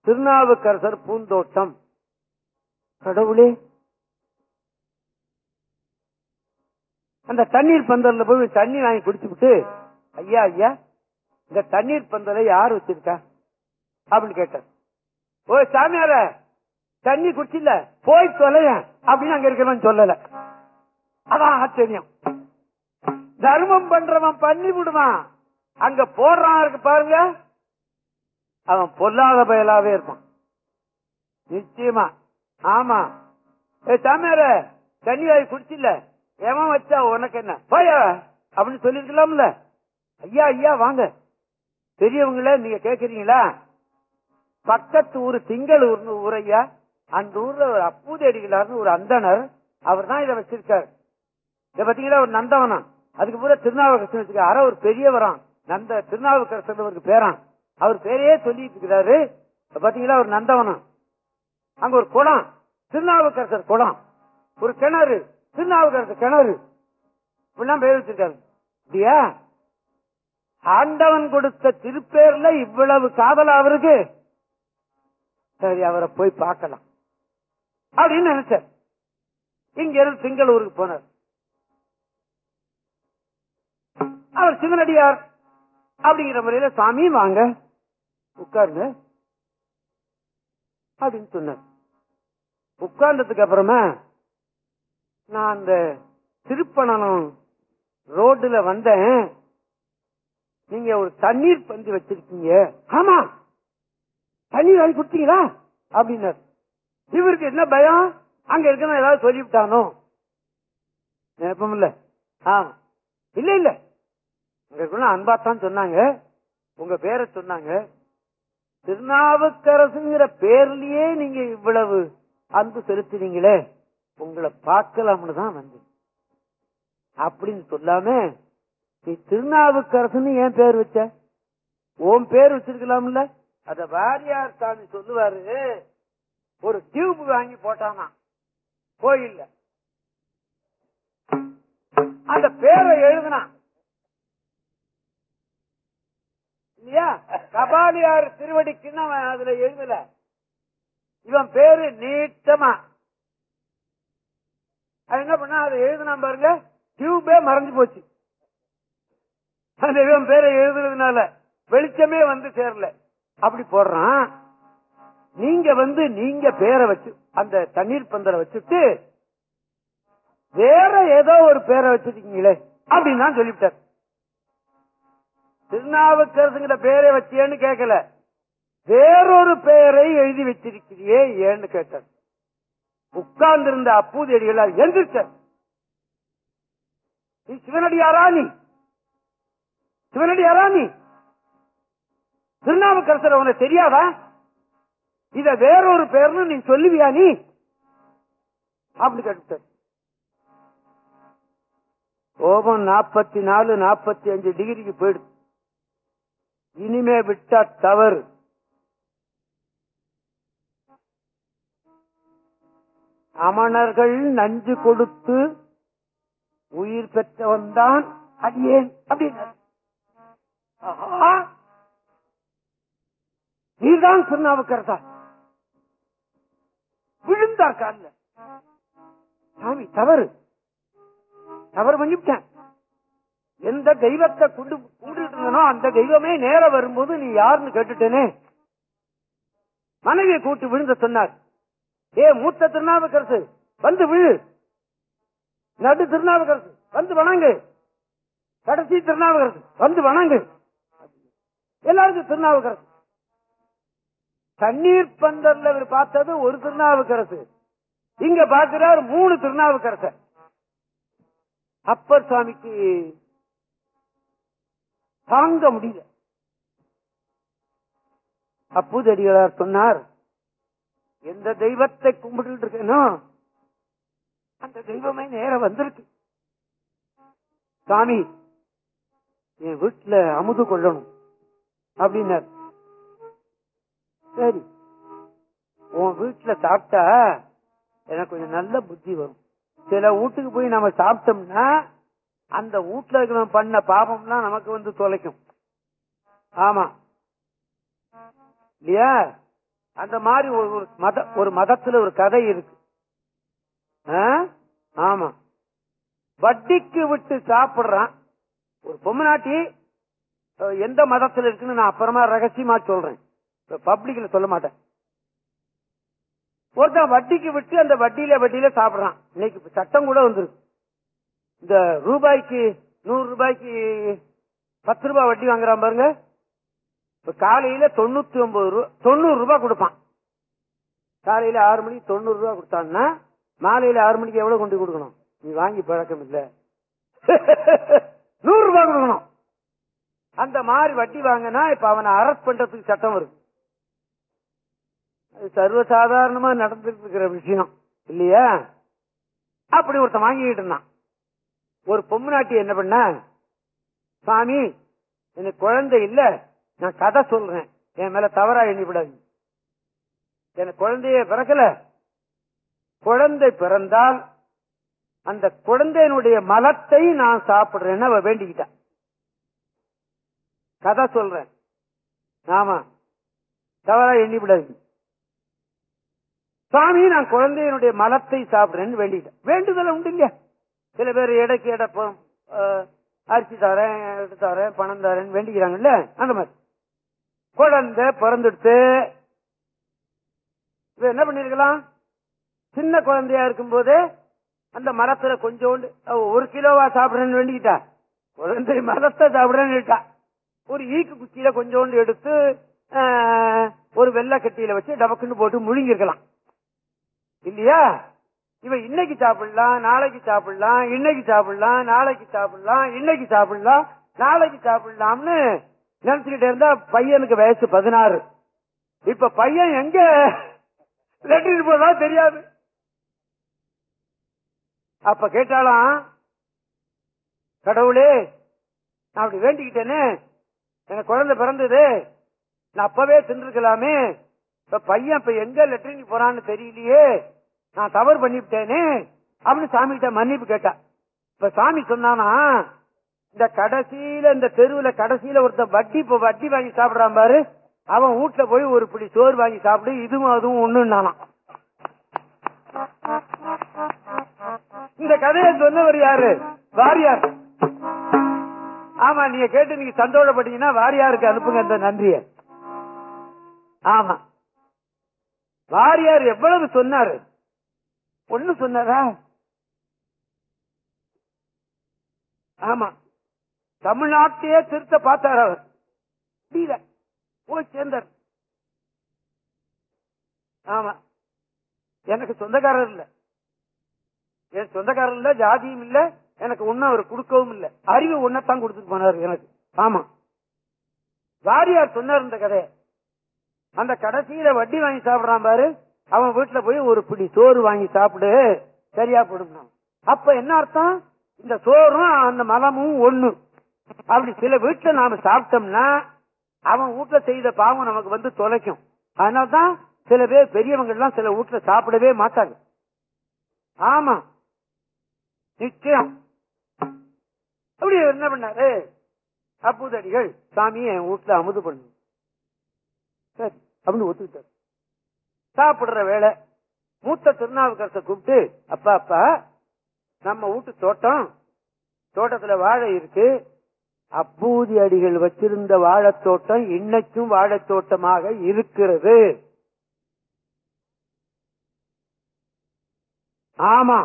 திருநாவுக்கரசர் பூந்தோட்டம். கடவுளே அந்த தண்ணீர் பந்தல்ல போய் தண்ணி வாங்கி குடிச்சுவிட்டு ஐயா ஐயா இந்த தண்ணீர் பந்தலை யார் வச்சிருக்கா? அப்படின்னு கேட்டார். ஓ சாமியார தண்ணி குடிச்சில போய் தொலைய அப்படின்னு அங்க இருக்கிறவன் சொல்லல. அதான் ஆச்சரியம். தர்மம் பண்றவன் பண்ணி விடுவான். அங்க போடுறான் இருக்கு பாருங்க. அவன் பொல்லாத பயலாவே இருப்பான். நிச்சயமா. ஆமா. ஏ சாமியார தண்ணி வாய் குடிச்சில்ல எவன் வச்சா உனக்கு என்ன? போய அப்படின்னு சொல்லிருக்கலாம்ல ஐயா ஐயா வாங்க. பெரியவங்கள நீங்க கேக்குறீங்களா? பக்கத்து ஊர் திங்கள் ஊர்னு ஊரையா அந்த ஊர்ல ஒரு அப்பூதேடிகளார்னு ஒரு அந்தனர் அவர் தான் இதை வச்சிருக்காரு. இத பாத்தீங்களா ஒரு நந்தவனம் அதுக்கு பூரா திருநாவுக்கரசன் அற ஒரு பெரியவரான் நந்த திருநாவுக்கரசன் அவருக்கு பேரான் அவர் பேரையே சொல்லிட்டு இருக்கிறாரு. பாத்தீங்களா ஒரு நந்தவனம் அங்க ஒரு குளம். திருநாவுக்கரசர் குளம். ஒரு கிணறு. திருநாவுக்கரசர் கிணறு. இப்படிலாம் பேர் வச்சிருக்காரு. இல்லையா? ஆண்டவன் கொடுத்த திருப்பேர்ல இவ்வளவு காதல் அவருக்கு? சரி அவரை போய் பார்க்கலாம். அப்படின்னு நினைச்சார். இங்க இருந்து திங்களூருக்கு போனார். அவர் சிவனடியார் அப்படிங்கிற முறையில சாமி வாங்க. உட்காருங்க. அப்படின்னு சொன்னார். உட்கார்ந்ததுக்கு அப்புறமா நான் அந்த திருப்பணம் ரோடுல வந்தேன். நீங்க ஒரு தண்ணீர் பந்து வச்சிருக்கீங்க. ஆமா. தண்ணீர் வாங்கி கொடுத்தீங்களா அப்படின்னார். இவருக்கு என்ன பயம்? அங்க இருக்க ஏதாவது சொல்லிவிட்டானோ? நினைப்பம் இல்ல ஆமா. இல்ல இல்ல. அங்க இருக்க அன்பாத்தான் சொன்னாங்க. உங்க பேரை சொன்னாங்க. திருநாவுக்கரசுங்கிற பேர்லயே நீங்க இவ்வளவு அன்பு செலுத்தினீங்களே. உங்களை பார்க்கலாம்னு தான் வந்தேன். அப்படின்னு சொல்லாம நீ திருநாவுக்கரசுன்னு ஏன் பேர் வச்ச? உன் பேர் வச்சிருக்கலாம்ல? அத வாரியார் சாமி சொல்லுவாரு. ஒரு டியூப் வாங்கி போட்டானா? கோயில்ல. அந்த பேரை எழுதுனான் இல்லையா? கபாலியார் திருவடிக்குன்னு அவன் அதுல எழுதல. இவன் பேரு நீட்டமா. அது என்ன பண்ணா அதை எழுதுனான் பாருங்க டியூபே மறைஞ்சு போச்சு. அந்த இவன் பேரை எழுதுறதுனால வெளிச்சமே வந்து சேரல. அப்படி போடுறான். நீங்க வந்து நீங்க பேரை வச்சு அந்த தண்ணீர் பந்தலை வச்சுட்டு வேற ஏதோ ஒரு பேரை வச்சிருக்கீங்களே அப்படின்னு தான் சொல்லிவிட்டார். திருநாவுக்கரசுங்கிற பேரை வச்சியேன்னு கேட்கல. வேறொரு பெயரை எழுதி வச்சிருக்கிறியே ஏன்னு கேட்டார். உட்கார்ந்திருந்த அப்பூதேடிகளால் எந்திரிச்சார் நீ சிவனடியாரா நீ? சிவனடியாரா நீ? திருநாவுக்கரசர் உனக்கு தெரியாதா? இத வேறொரு பேர்னு நீ சொல்லுவியா நீ? அப்படி கேட்டு கோபம் நாற்பத்தி நாலு நாற்பத்தி அஞ்சு டிகிரிக்கு போயிடுது. இனிமே விட்டா தவறு. அமணர்கள் நஞ்சு கொடுத்து உயிர் பெற்றவன் தான் அடியேன் அப்படின்னு. நீதான் திருநாவுக்கரசா விழுந்தார் கால சாமி தவறு. தவறு பண்ணிவிட்டேன். எந்த தெய்வத்தை கொண்டு கும்பிட்டு இருந்தனோ அந்த தெய்வமே நேர வரும்போது நீ யாருன்னு கேட்டுட்டேனே? மனைவியை கூட்டு விழுந்த சொன்னார். ஏ மூத்த திருநாவுக்கரசு வந்து விழு. நடு திருநாவுக்கரசு வந்து வணங்கு. கடைசி திருநாவுக்கரசு வந்து வணங்கு. எல்லாருக்கும் திருநாவுக்கரசு. தண்ணீர் பந்தர்ல இவர் பார்த்தது ஒரு திருநாவுக்கரசு. இங்க பாக்குறார் மூணு திருநாவுக்கரச அப்பர் சுவாமிக்கு தாங்க முடியல. அப்பூதடிகளார் சொன்னார் எந்த தெய்வத்தை கும்பிட்டு இருக்கேனோ அந்த தெய்வமே நேர வந்திருக்கு. சாமி என் வீட்டுல அமுது கொள்ளணும் அப்படின்னார். சரி உன் வீட்டுல சாப்பிட்டா எனக்கு கொஞ்சம் நல்ல புத்தி வரும். சில வீட்டுக்கு போய் நம்ம சாப்பிட்டோம்னா அந்த வீட்டுல இருக்கிறவன் பண்ண பாபம்லாம் நமக்கு வந்து தொலைக்கும். ஆமா. இல்லையா? அந்த மாதிரி ஒரு ஒரு மத ஒரு மதத்துல ஒரு கதை இருக்கு. ஆ? ஆமா. வட்டிக்கு விட்டு சாப்பிடுறான். ஒரு பொம்மநாட்டி எந்த மதத்துல இருக்குன்னு நான் அப்புறமா ரகசியமா சொல்றேன். பப்ளிக்ல சொல்ல மாட்டேன். ஒருத்தன் வட்டிக்கு விட்டு அந்த வட்டியில வட்டியில சாப்பிடுறான். இன்னைக்கு சட்டம் கூட வந்துருக்கு. இந்த ரூபாய்க்கு நூறு ரூபாய்க்கு பத்து ரூபாய் வட்டி வாங்குறான் பாருங்க. காலையில தொண்ணூத்தி ஒன்பது ரூபா தொண்ணூறு ரூபாய் கொடுப்பான். காலையில ஆறு மணிக்கு தொண்ணூறு ரூபாய் கொடுத்தான்னா மாலையில ஆறு மணிக்கு எவ்வளவு கொண்டு கொடுக்கணும்? நீ வாங்கி பழக்கம் இல்ல. நூறு ரூபாய் கொடுக்கணும். அந்த மாதிரி வட்டி வாங்கினா இப்ப அவனை அரெஸ்ட் பண்றதுக்கு சட்டம் வருது. அது சர்வசாதாரணமா நடந்துட்டு இருக்கிற விஷயம். இல்லையா? அப்படி ஒருத்தன் வாங்கிக்கிட்டு இருந்தான். ஒரு பொம்முநாட்டி என்ன பண்ண சாமி எனக்கு குழந்தை இல்ல. நான் கதை சொல்றேன். என் மேல தவறா எண்ணிவிடாது எனக்கு குழந்தைய பிறக்கல. குழந்தை பிறந்தால் அந்த குழந்தையினுடைய மலத்தை நான் சாப்பிடுறேன்னு அவ வேண்டிக்கிட்டான் கதை சொல்றேன். ஆமா தவறா எண்ணிவிடாது சாமி நான் குழந்தையினுடைய மலத்தை சாப்பிடுறேன்னு வேண்டிக்கிட்டேன். வேண்டுதல உண்டு இல்லையா சில பேர் இடைக்கு இடப்போம் அரிசி தரேன் எடுத்து தரேன் பணம் தரேன்னு வேண்டிக்கிறாங்கல்ல? அந்த மாதிரி. குழந்தை பிறந்துடுத்து. என்ன பண்ணிருக்கலாம் சின்ன குழந்தையா இருக்கும் போது அந்த மரத்துல கொஞ்சோண்டு ஒரு கிலோவா சாப்பிடறேன்னு வேண்டிக்கிட்டா. குழந்தை மரத்தை சாப்பிடறேன்னு ஒரு ஈக்கு குச்சியில கொஞ்சோண்டு எடுத்து ஒரு வெள்ளை கட்டியில வச்சு டபக்குன்னு போட்டு முழுங்கிருக்கலாம் இல்லையா? இவ இன்னைக்கு சாப்பிடலாம் நாளைக்கு சாப்பிடலாம் இன்னைக்கு சாப்பிடலாம் நாளைக்கு சாப்பிடலாம் இன்னைக்கு சாப்பிடலாம் நாளைக்கு சாப்பிடலாம்னு நினைச்சுக்கிட்டே இருந்தா பையனுக்கு வயசு பதினாறு. இப்ப பையன் எங்க? லெட்டின் போதா தெரியாது. அப்ப கேட்டாலாம் கடவுளே நான் அப்படி வேண்டிக்கிட்டேன்னு எனக்கு குழந்தை பிறந்தது. நான் அப்பவே தின்றுக்கலாமே இப்ப பையன் இப்ப எங்க லெட்டரின் போறான்னு தெரியலையே. நான் தவறு பண்ணிவிட்டேனே. அப்படின்னு சாமி கிட்ட மன்னிப்பு கேட்டா. இப்ப சாமி சொன்னானா இந்த கடைசியில இந்த தெருவுல கடைசியில ஒருத்தன் வட்டி வட்டி வாங்கி சாப்பிடுறான் பாரு. அவன் வீட்டுல போய் ஒரு பிடி சோறு வாங்கி சாப்பிடு. இதுவும் அதுவும் ஒண்ணுன்னானாம். இந்த கதையை சொன்னவர் யாரு? வாரியார். ஆமா நீங்க கேட்டு நீங்க சந்தோஷப்பட்டீங்கன்னா வாரியாருக்கு அனுப்புங்க இந்த நன்றிய. ஆமா. வாரியார் எவ்வளவு சொன்னாரு? ஒண்ணு சொன்னாரா? ஆமா. தமிழ்நாட்டையே திருத்த பார்த்தார் அவர். முடியல. போய் சேர்ந்தார். ஆமா. எனக்கு சொந்தக்காரர் இல்ல. என் சொந்தக்காரர் இல்ல ஜாதியும் இல்ல எனக்கு ஒன்னும் அவர் கொடுக்கவும் இல்ல. அறிவு ஒன்னத்தான் கொடுத்துட்டு போனார் எனக்கு. ஆமா. வாரியார் சொன்னார் இந்த கதையை. அந்த கடைசியில வட்டி வாங்கி சாப்பிடறான் பாரு. அவன் வீட்டுல போய் ஒரு பிடி சோறு வாங்கி சாப்பிடு. சரியா போடும் அப்ப என்ன அர்த்தம்? இந்த சோறும் அந்த மலமும் ஒண்ணு அப்படி சில வீட்டுல நாம சாப்பிட்டோம்னா அவன் வீட்டுல செய்த பாவம் நமக்கு வந்து தொலைக்கும். அதனால்தான் சில பேர் பெரியவங்க எல்லாம் சில வீட்டுல சாப்பிடவே மாட்டாங்க. ஆமா. நிச்சயம். அப்படி என்ன பண்ணாரு? அப்புதடிகள் சாமி என் வீட்டுல அமுது பண்ணு. சரி அப்படின்னு ஒத்துக்கிட்டார். சாப்பிடுற வேலை மூத்த திருநாவுக்கரசை கூப்பிட்டு அப்பா அப்பா நம்ம வீட்டு தோட்டம் தோட்டத்துல வாழை இருக்கு அப்பூதி அடிகள் வச்சிருந்த வாழைத்தோட்டம் இன்னைக்கும் வாழைத்தோட்டமாக இருக்கிறது. ஆமா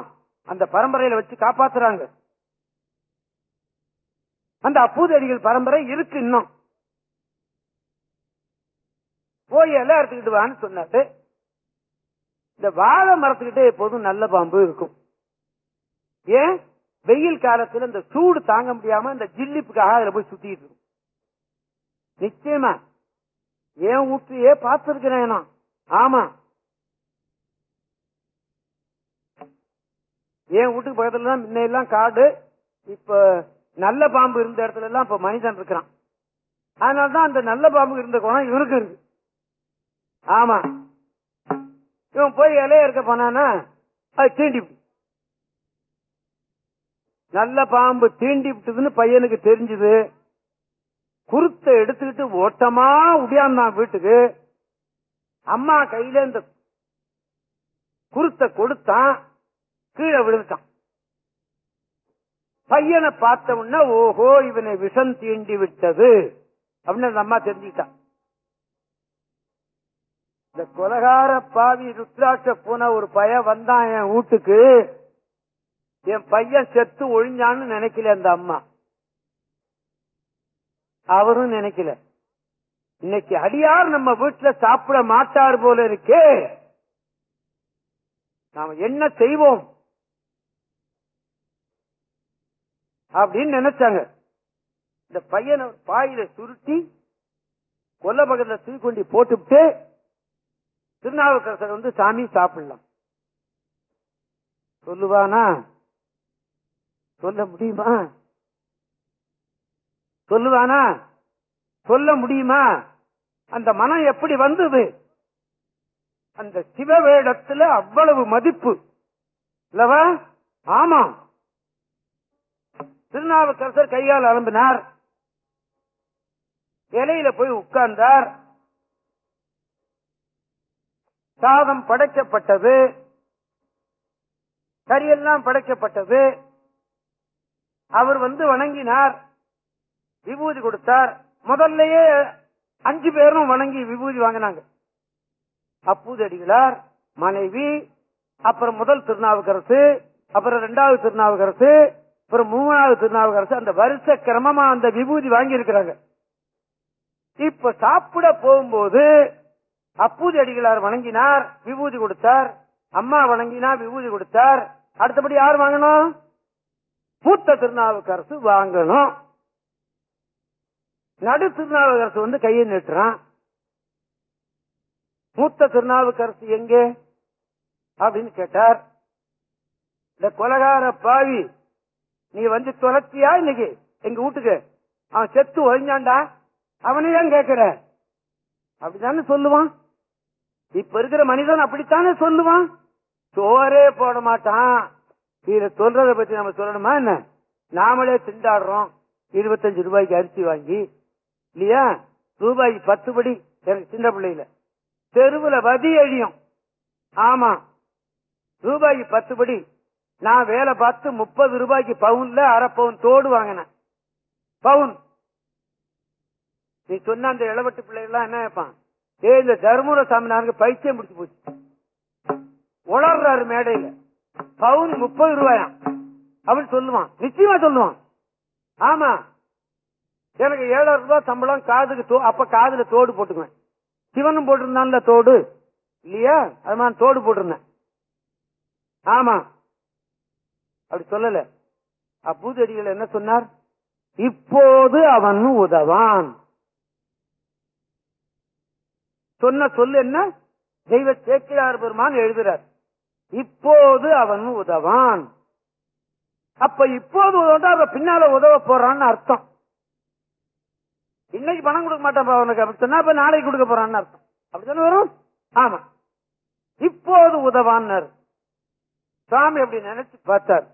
அந்த பரம்பரையில வச்சு காப்பாத்துறாங்க. அந்த அப்பூதி அடிகள் பரம்பரை இருக்கு இன்னும். போய் எல்லாம் எடுத்துக்கிட்டு வான்னு சொன்னாரு. இந்த வாழை மரத்துக்கிட்டே எப்போதும் நல்ல பாம்பு இருக்கும். ஏன்? வெயில் காலத்துல இந்த சூடு தாங்க முடியாம இந்த ஜில்லிப்புக்காக அதுல போய் சுத்திட்டு இருக்கும். நிச்சயமா. ஏன் வீட்லயே பார்த்திருக்கிறேன் நான். ஆமா. என் வீட்டுக்கு பக்கத்துல தான் முன்ன எல்லாம் காடு இப்ப நல்ல பாம்பு இருந்த இடத்துல எல்லாம் இப்ப மனிதன் இருக்கிறான். அதனாலதான் அந்த நல்ல பாம்பு இருந்த குணம் இவருக்கு இருக்கு. ஆமா. இவன் போய் இலைய இருக்க போனானா அது தீண்டி நல்ல பாம்பு தீண்டி விட்டதுன்னு பையனுக்கு தெரிஞ்சது. குருத்தை எடுத்துக்கிட்டு ஓட்டமா உடையாந்தான் வீட்டுக்கு. அம்மா கையில இந்த குருத்தை கொடுத்தான் கீழே விழுந்துட்டான். பையனை பார்த்த உடனே ஓஹோ இவனை விஷம் தீண்டி விட்டது அப்படின்னு அந்த அம்மா தெரிஞ்சுக்கிட்டான் இந்த கொலகார பாவி ருத்ராட்ச பூனை ஒரு பய வந்தான் என் வீட்டுக்கு. என் பையன் செத்து ஒழிஞ்சான்னு நினைக்கல அந்த அம்மா. அவரும் நினைக்கல. இன்னைக்கு அடியார் நம்ம வீட்டுல சாப்பிட மாட்டார் போல இருக்கே. நாம என்ன செய்வோம்? அப்படின்னு நினைச்சாங்க. இந்த பையனை பாயில சுருட்டி கொல்ல பக்கத்துல தூக்கொண்டி போட்டுவிட்டு திருநாவுக்கரசர் வந்து சாமி சாப்பிடலாம். சொல்லுவானா? சொல்ல முடியுமா? சொல்லுவானா? சொல்ல முடியுமா? அந்த மனம் எப்படி வந்தது? அந்த சிவவேடத்துல அவ்வளவு மதிப்பு. இல்லவா? ஆமா. திருநாவுக்கரசர் கையால் அலம்பினார். இலையில போய் உட்கார்ந்தார். சாதம் படைக்கப்பட்டது. கரியெல்லாம் படைக்கப்பட்டது. அவர் வந்து வணங்கினார். விபூதி கொடுத்தார். முதல்லயே அஞ்சு பேரும் வணங்கி விபூதி வாங்கினாங்க. அப்பூதடிகளார் மனைவி அப்புறம் முதல் திருநாவுக்கரசு அப்புறம் இரண்டாவது திருநாவுக்கரசு அப்புறம் மூணாவது திருநாவுக்கரசு அந்த வருஷ கிரமமா அந்த விபூதி வாங்கி இருக்கிறாங்க இப்ப சாப்பிட போகும்போது அப்பூதி அடிகளார் வணங்கினார் விபூதி கொடுத்தார். அம்மா வணங்கினா விபூதி கொடுத்தார். அடுத்தபடி யார் வாங்கணும்? மூத்த திருநாவுக்கரசு வாங்கணும். நடு திருநாவுக்கரசு வந்து கையை நீட்டுறான். மூத்த திருநாவுக்கரசு எங்கே? அப்படின்னு கேட்டார். இந்த கொலகார பாவி நீ வந்து தொலைச்சியா இன்னைக்கு? எங்க வீட்டுக்கு. அவன் செத்து ஒழிஞ்சாண்டா அவனே கேட்கிற அப்படித்தானே சொல்லுவான். இப்ப இருக்கிற மனிதன் அப்படித்தானே சொல்லுவான். சோரே போட மாட்டான். இத சொல்றத பத்தி நம்ம சொல்லணுமா என்ன? நாமளே திண்டாடுறோம். இருபத்தஞ்சு ரூபாய்க்கு அரிசி வாங்கி இல்லையா? ரூபாய்க்கு பத்து படி எனக்கு சின்ன பிள்ளையில. தெருவுல வதி அழியும். ஆமா. ரூபாய்க்கு பத்து படி. நான் வேலை பார்த்து முப்பது ரூபாய்க்கு பவுன்ல அரை பவுன் தோடு வாங்கினேன். பவுன். நீ சொன்ன அந்த இளவட்டு பிள்ளைகள்லாம் என்ன வைப்பான் ஏ இந்த தர்மபுர சாமினாருக்கு பைத்தியம் பிடிச்சு போச்சு. உளர்றாரு மேடையில. பவுன் முப்பது ரூபாயாம். அப்படின்னு சொல்லுவான். நிச்சயமா சொல்லுவான். ஆமா. எனக்கு ஏழாயிரம் ரூபாய் சம்பளம் காதுக்கு தோ- அப்ப காதுல தோடு போட்டுக்குவேன். சிவனும் போட்டிருந்தான்ல தோடு. இல்லையா? அது மாதிரி தோடு போட்டிருந்தேன். ஆமா. அப்படி சொல்லல. அப்பூதடிகள் என்ன சொன்னார்? இப்போது அவன் உதவான். சொன்ன சொல்லு என்ன? தெய்வ சேக்கிரார் பெருமான் எழுதுறார். இப்போது அவன் உதவான். அப்ப இப்போது உதவா அவ பின்னால உதவ போறான்னு அர்த்தம். இன்னைக்கு பணம் கொடுக்க மாட்டான் அவனுக்கு. அப்படி சொன்னா அப்ப நாளைக்கு கொடுக்க போறான்னு அர்த்தம். அப்படித்தானே வரும்? ஆமா. இப்போது உதவான்னாரு சாமி அப்படி நினைச்சு பார்த்தார்.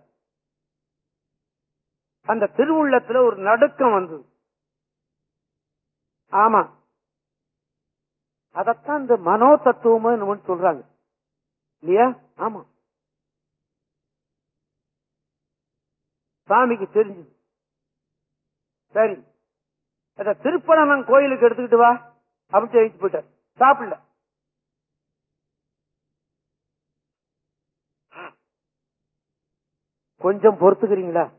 அந்த திருவுள்ளத்துல ஒரு நடுக்கம் வந்தது. ஆமா. அதத்தான் இந்த மனோ தத்துவம் சொல்றாங்க. இல்லையா? ஆமா. சாமிக்கு தெரிஞ்சது. சரி. அத திருப்பணம் கோயிலுக்கு எடுத்துக்கிட்டு வா. அப்படின்னு எழுதி போயிட்டார். சாப்பிடல. கொஞ்சம் பொறுத்துக்கிறீங்களா?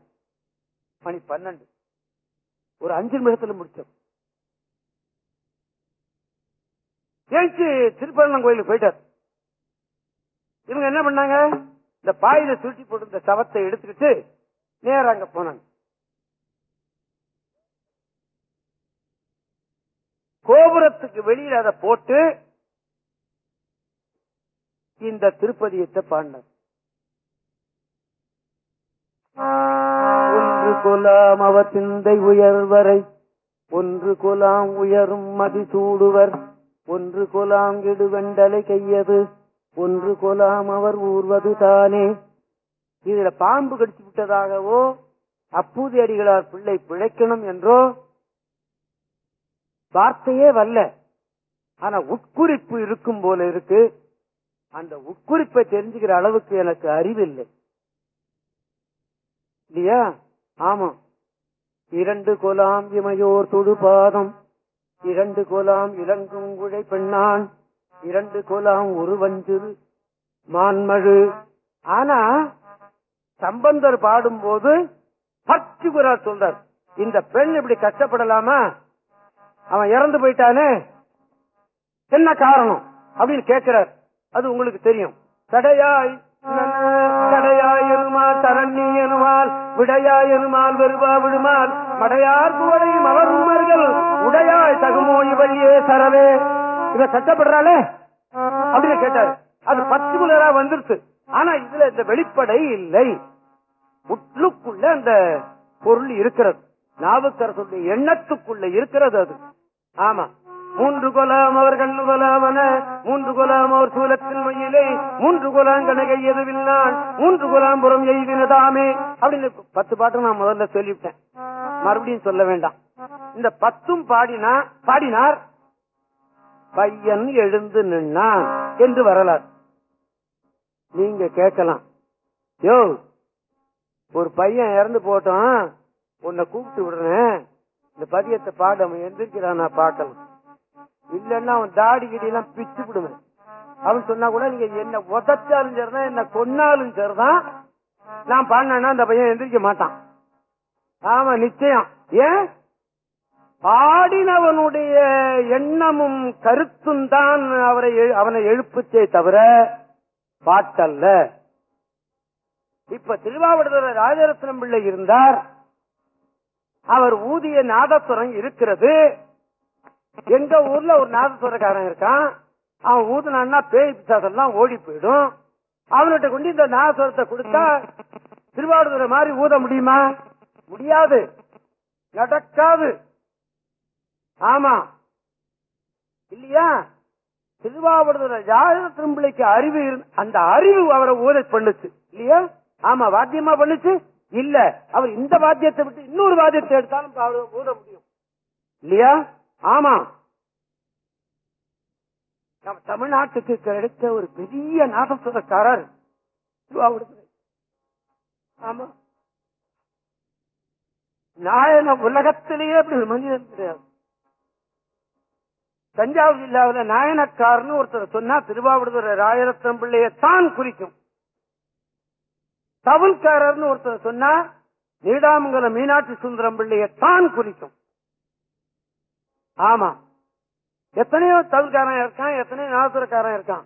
மணி பன்னெண்டு. ஒரு அஞ்சு நிமிஷத்துல முடிச்சோம் ஜெயிச்சு திருப்பரங்குன்றம் கோயிலுக்கு போயிட்டார். இவங்க என்ன பண்ணாங்க? இந்த பாயில சுருட்டி போட்டு இந்த சவத்தை எடுத்துக்கிட்டு நேர அங்க போனாங்க. கோபுரத்துக்கு வெளியில அதை போட்டு இந்த திருப்பதியத்தை பாடினார். ஒன்று குலாம் அவர் சிந்தை உயர்வரை ஒன்று குலாம் உயரும் மதிசூடுவர் ஒன்று குலாங்கிடு இடுவெண்டலை கையது. ஒன்று கொலாம் அவர் ஊர்வது தானே. இதுல பாம்பு கடிச்சு விட்டதாகவோ அப்பூதி அடிகளார் பிள்ளை பிழைக்கணும் என்றோ வார்த்தையே வரல. ஆனா உட்குறிப்பு இருக்கும் போல இருக்கு. அந்த உட்குறிப்பை தெரிஞ்சுக்கிற அளவுக்கு எனக்கு அறிவில்லை. இல்லையா? ஆமா. இரண்டு கொலாம் இமையோர் தொடுபாதம் இரண்டு கோலாம் இறங்கும் குழை பெண்ணான். இரண்டு குலம் ஒரு வஞ்சிறு மான்மழு. ஆனா சம்பந்தர் பாடும்போது பர்டிகுலர் சொல்றார் இந்த பெண் இப்படி கஷ்டப்படலாமா? அவன் இறந்து போயிட்டானே? என்ன காரணம்? அப்படின்னு கேட்கிறார். அது உங்களுக்கு தெரியும். தடையாய் தடையாய் எனுமால் தரண்ணி வெறுவா விடுமால் மடையார் குவடையும் உடையாய் தகுமோ இவழியே சரவே இவ கஷ்டப்படுறாளே அப்படின்னு கேட்டாரு. அது பர்டிகுலரா வந்துருச்சு. ஆனா இதுல இந்த வெளிப்படை இல்லை. உள்ளுக்குள்ள அந்த பொருள் இருக்கிறது. நாவுக்கரசுடைய எண்ணத்துக்குள்ள இருக்கிறது அது. ஆமா. மூன்று கொலாம் அவர் கண்ணு கொலாமன மூன்று கொலாம் அவர் சூலத்தின் மையிலே மூன்று கொலாம் கணகை எதுவில்லான் மூன்று கொலாம் புறம் எய்தினதாமே அப்படின்னு பத்து பாட்டு நான் முதல்ல சொல்லிவிட்டேன். மறுபடியும் சொல்ல வேண்டாம். இந்த பத்தும் பாடினா பாடினார் பையன் எழுந்து நின்னான் என்று வரலாறு. நீங்க கேட்கலாம். யோ ஒரு பையன் இறந்து போட்டோம் உன்னை கூப்பிட்டு விடுறேன். இந்த பதியத்தை பாடு அவன் எந்திரிக்கிறான் நான் பார்க்கலாம் இல்லன்னா அவன் தாடி கிடி பிச்சு விடுவேன். அவன் சொன்னா கூட நீங்க என்ன உதச்சாலும் சரிதான் என்ன கொன்னாலும் சரிதான். நான் பாடினா அந்த பையன் எந்திரிக்க மாட்டான். ஆமா நிச்சயம். ஏன்? பாடினவனுடைய எண்ணமும் கருத்தும் தான் அவரை எழு- அவனை எழுப்புச்சே தவிர பாட்டல்ல. இப்ப திருவாவடுதுறை ராஜரத்னம் பிள்ளை இருந்தார். அவர் ஊதிய நாதஸ்வரம் இருக்கிறது. எங்க ஊர்ல ஒரு நாதஸ்வரக்காரன் இருக்கான். அவன் ஊதுனான்னா பேய் பிசாசெல்லாம் ஓடி போயிடும். அவன்கிட்ட கொண்டு இந்த நாதஸ்வரத்தை கொடுத்தா திருவாவடுதுறை மாதிரி ஊத முடியுமா? முடியாது. நடக்காது. ஆமா. இல்லையா? திருவாவடுதுறை ஜாதக பிள்ளைக்கு அறிவு அந்த அறிவு அவரை ஊதை பண்ணுச்சு. இல்லையா? ஆமா வாத்தியமா பண்ணுச்சு? இல்ல. அவர் இந்த வாத்தியத்தை விட்டு இன்னொரு வாத்தியத்தை எடுத்தாலும் அவரை ஊத முடியும். இல்லையா? ஆமா. நம்ம தமிழ்நாட்டுக்கு கிடைத்த ஒரு பெரிய நாதஸ்வரக்காரர் திருவாவடுதுறை. ஆமா. நாயன உலகத்திலேயே அப்படி ஒரு மனிதன் கிடையாது. தஞ்சாவூர் ஜில்லாவில் நாயனக்கார்னு ஒருத்தர் சொன்னா திருவாவடுதுறை ராயரத்னம் பிள்ளையத்தான் குறிக்கும். தவுல்காரர்னு ஒருத்தர் சொன்னா நீடாமங்கலம் மீனாட்சி சுந்தரம் பிள்ளையத்தான் குறிக்கும். ஆமா. எத்தனையோ தவுல்காரன் இருக்கான் எத்தனையோ நாதத்துறக்காரன் இருக்கான்.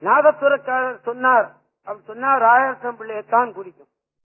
நாதத்துறக்காரர் சொன்னார் அவர் சொன்னா ராயரத்னம் பிள்ளையத்தான் குறிக்கும்.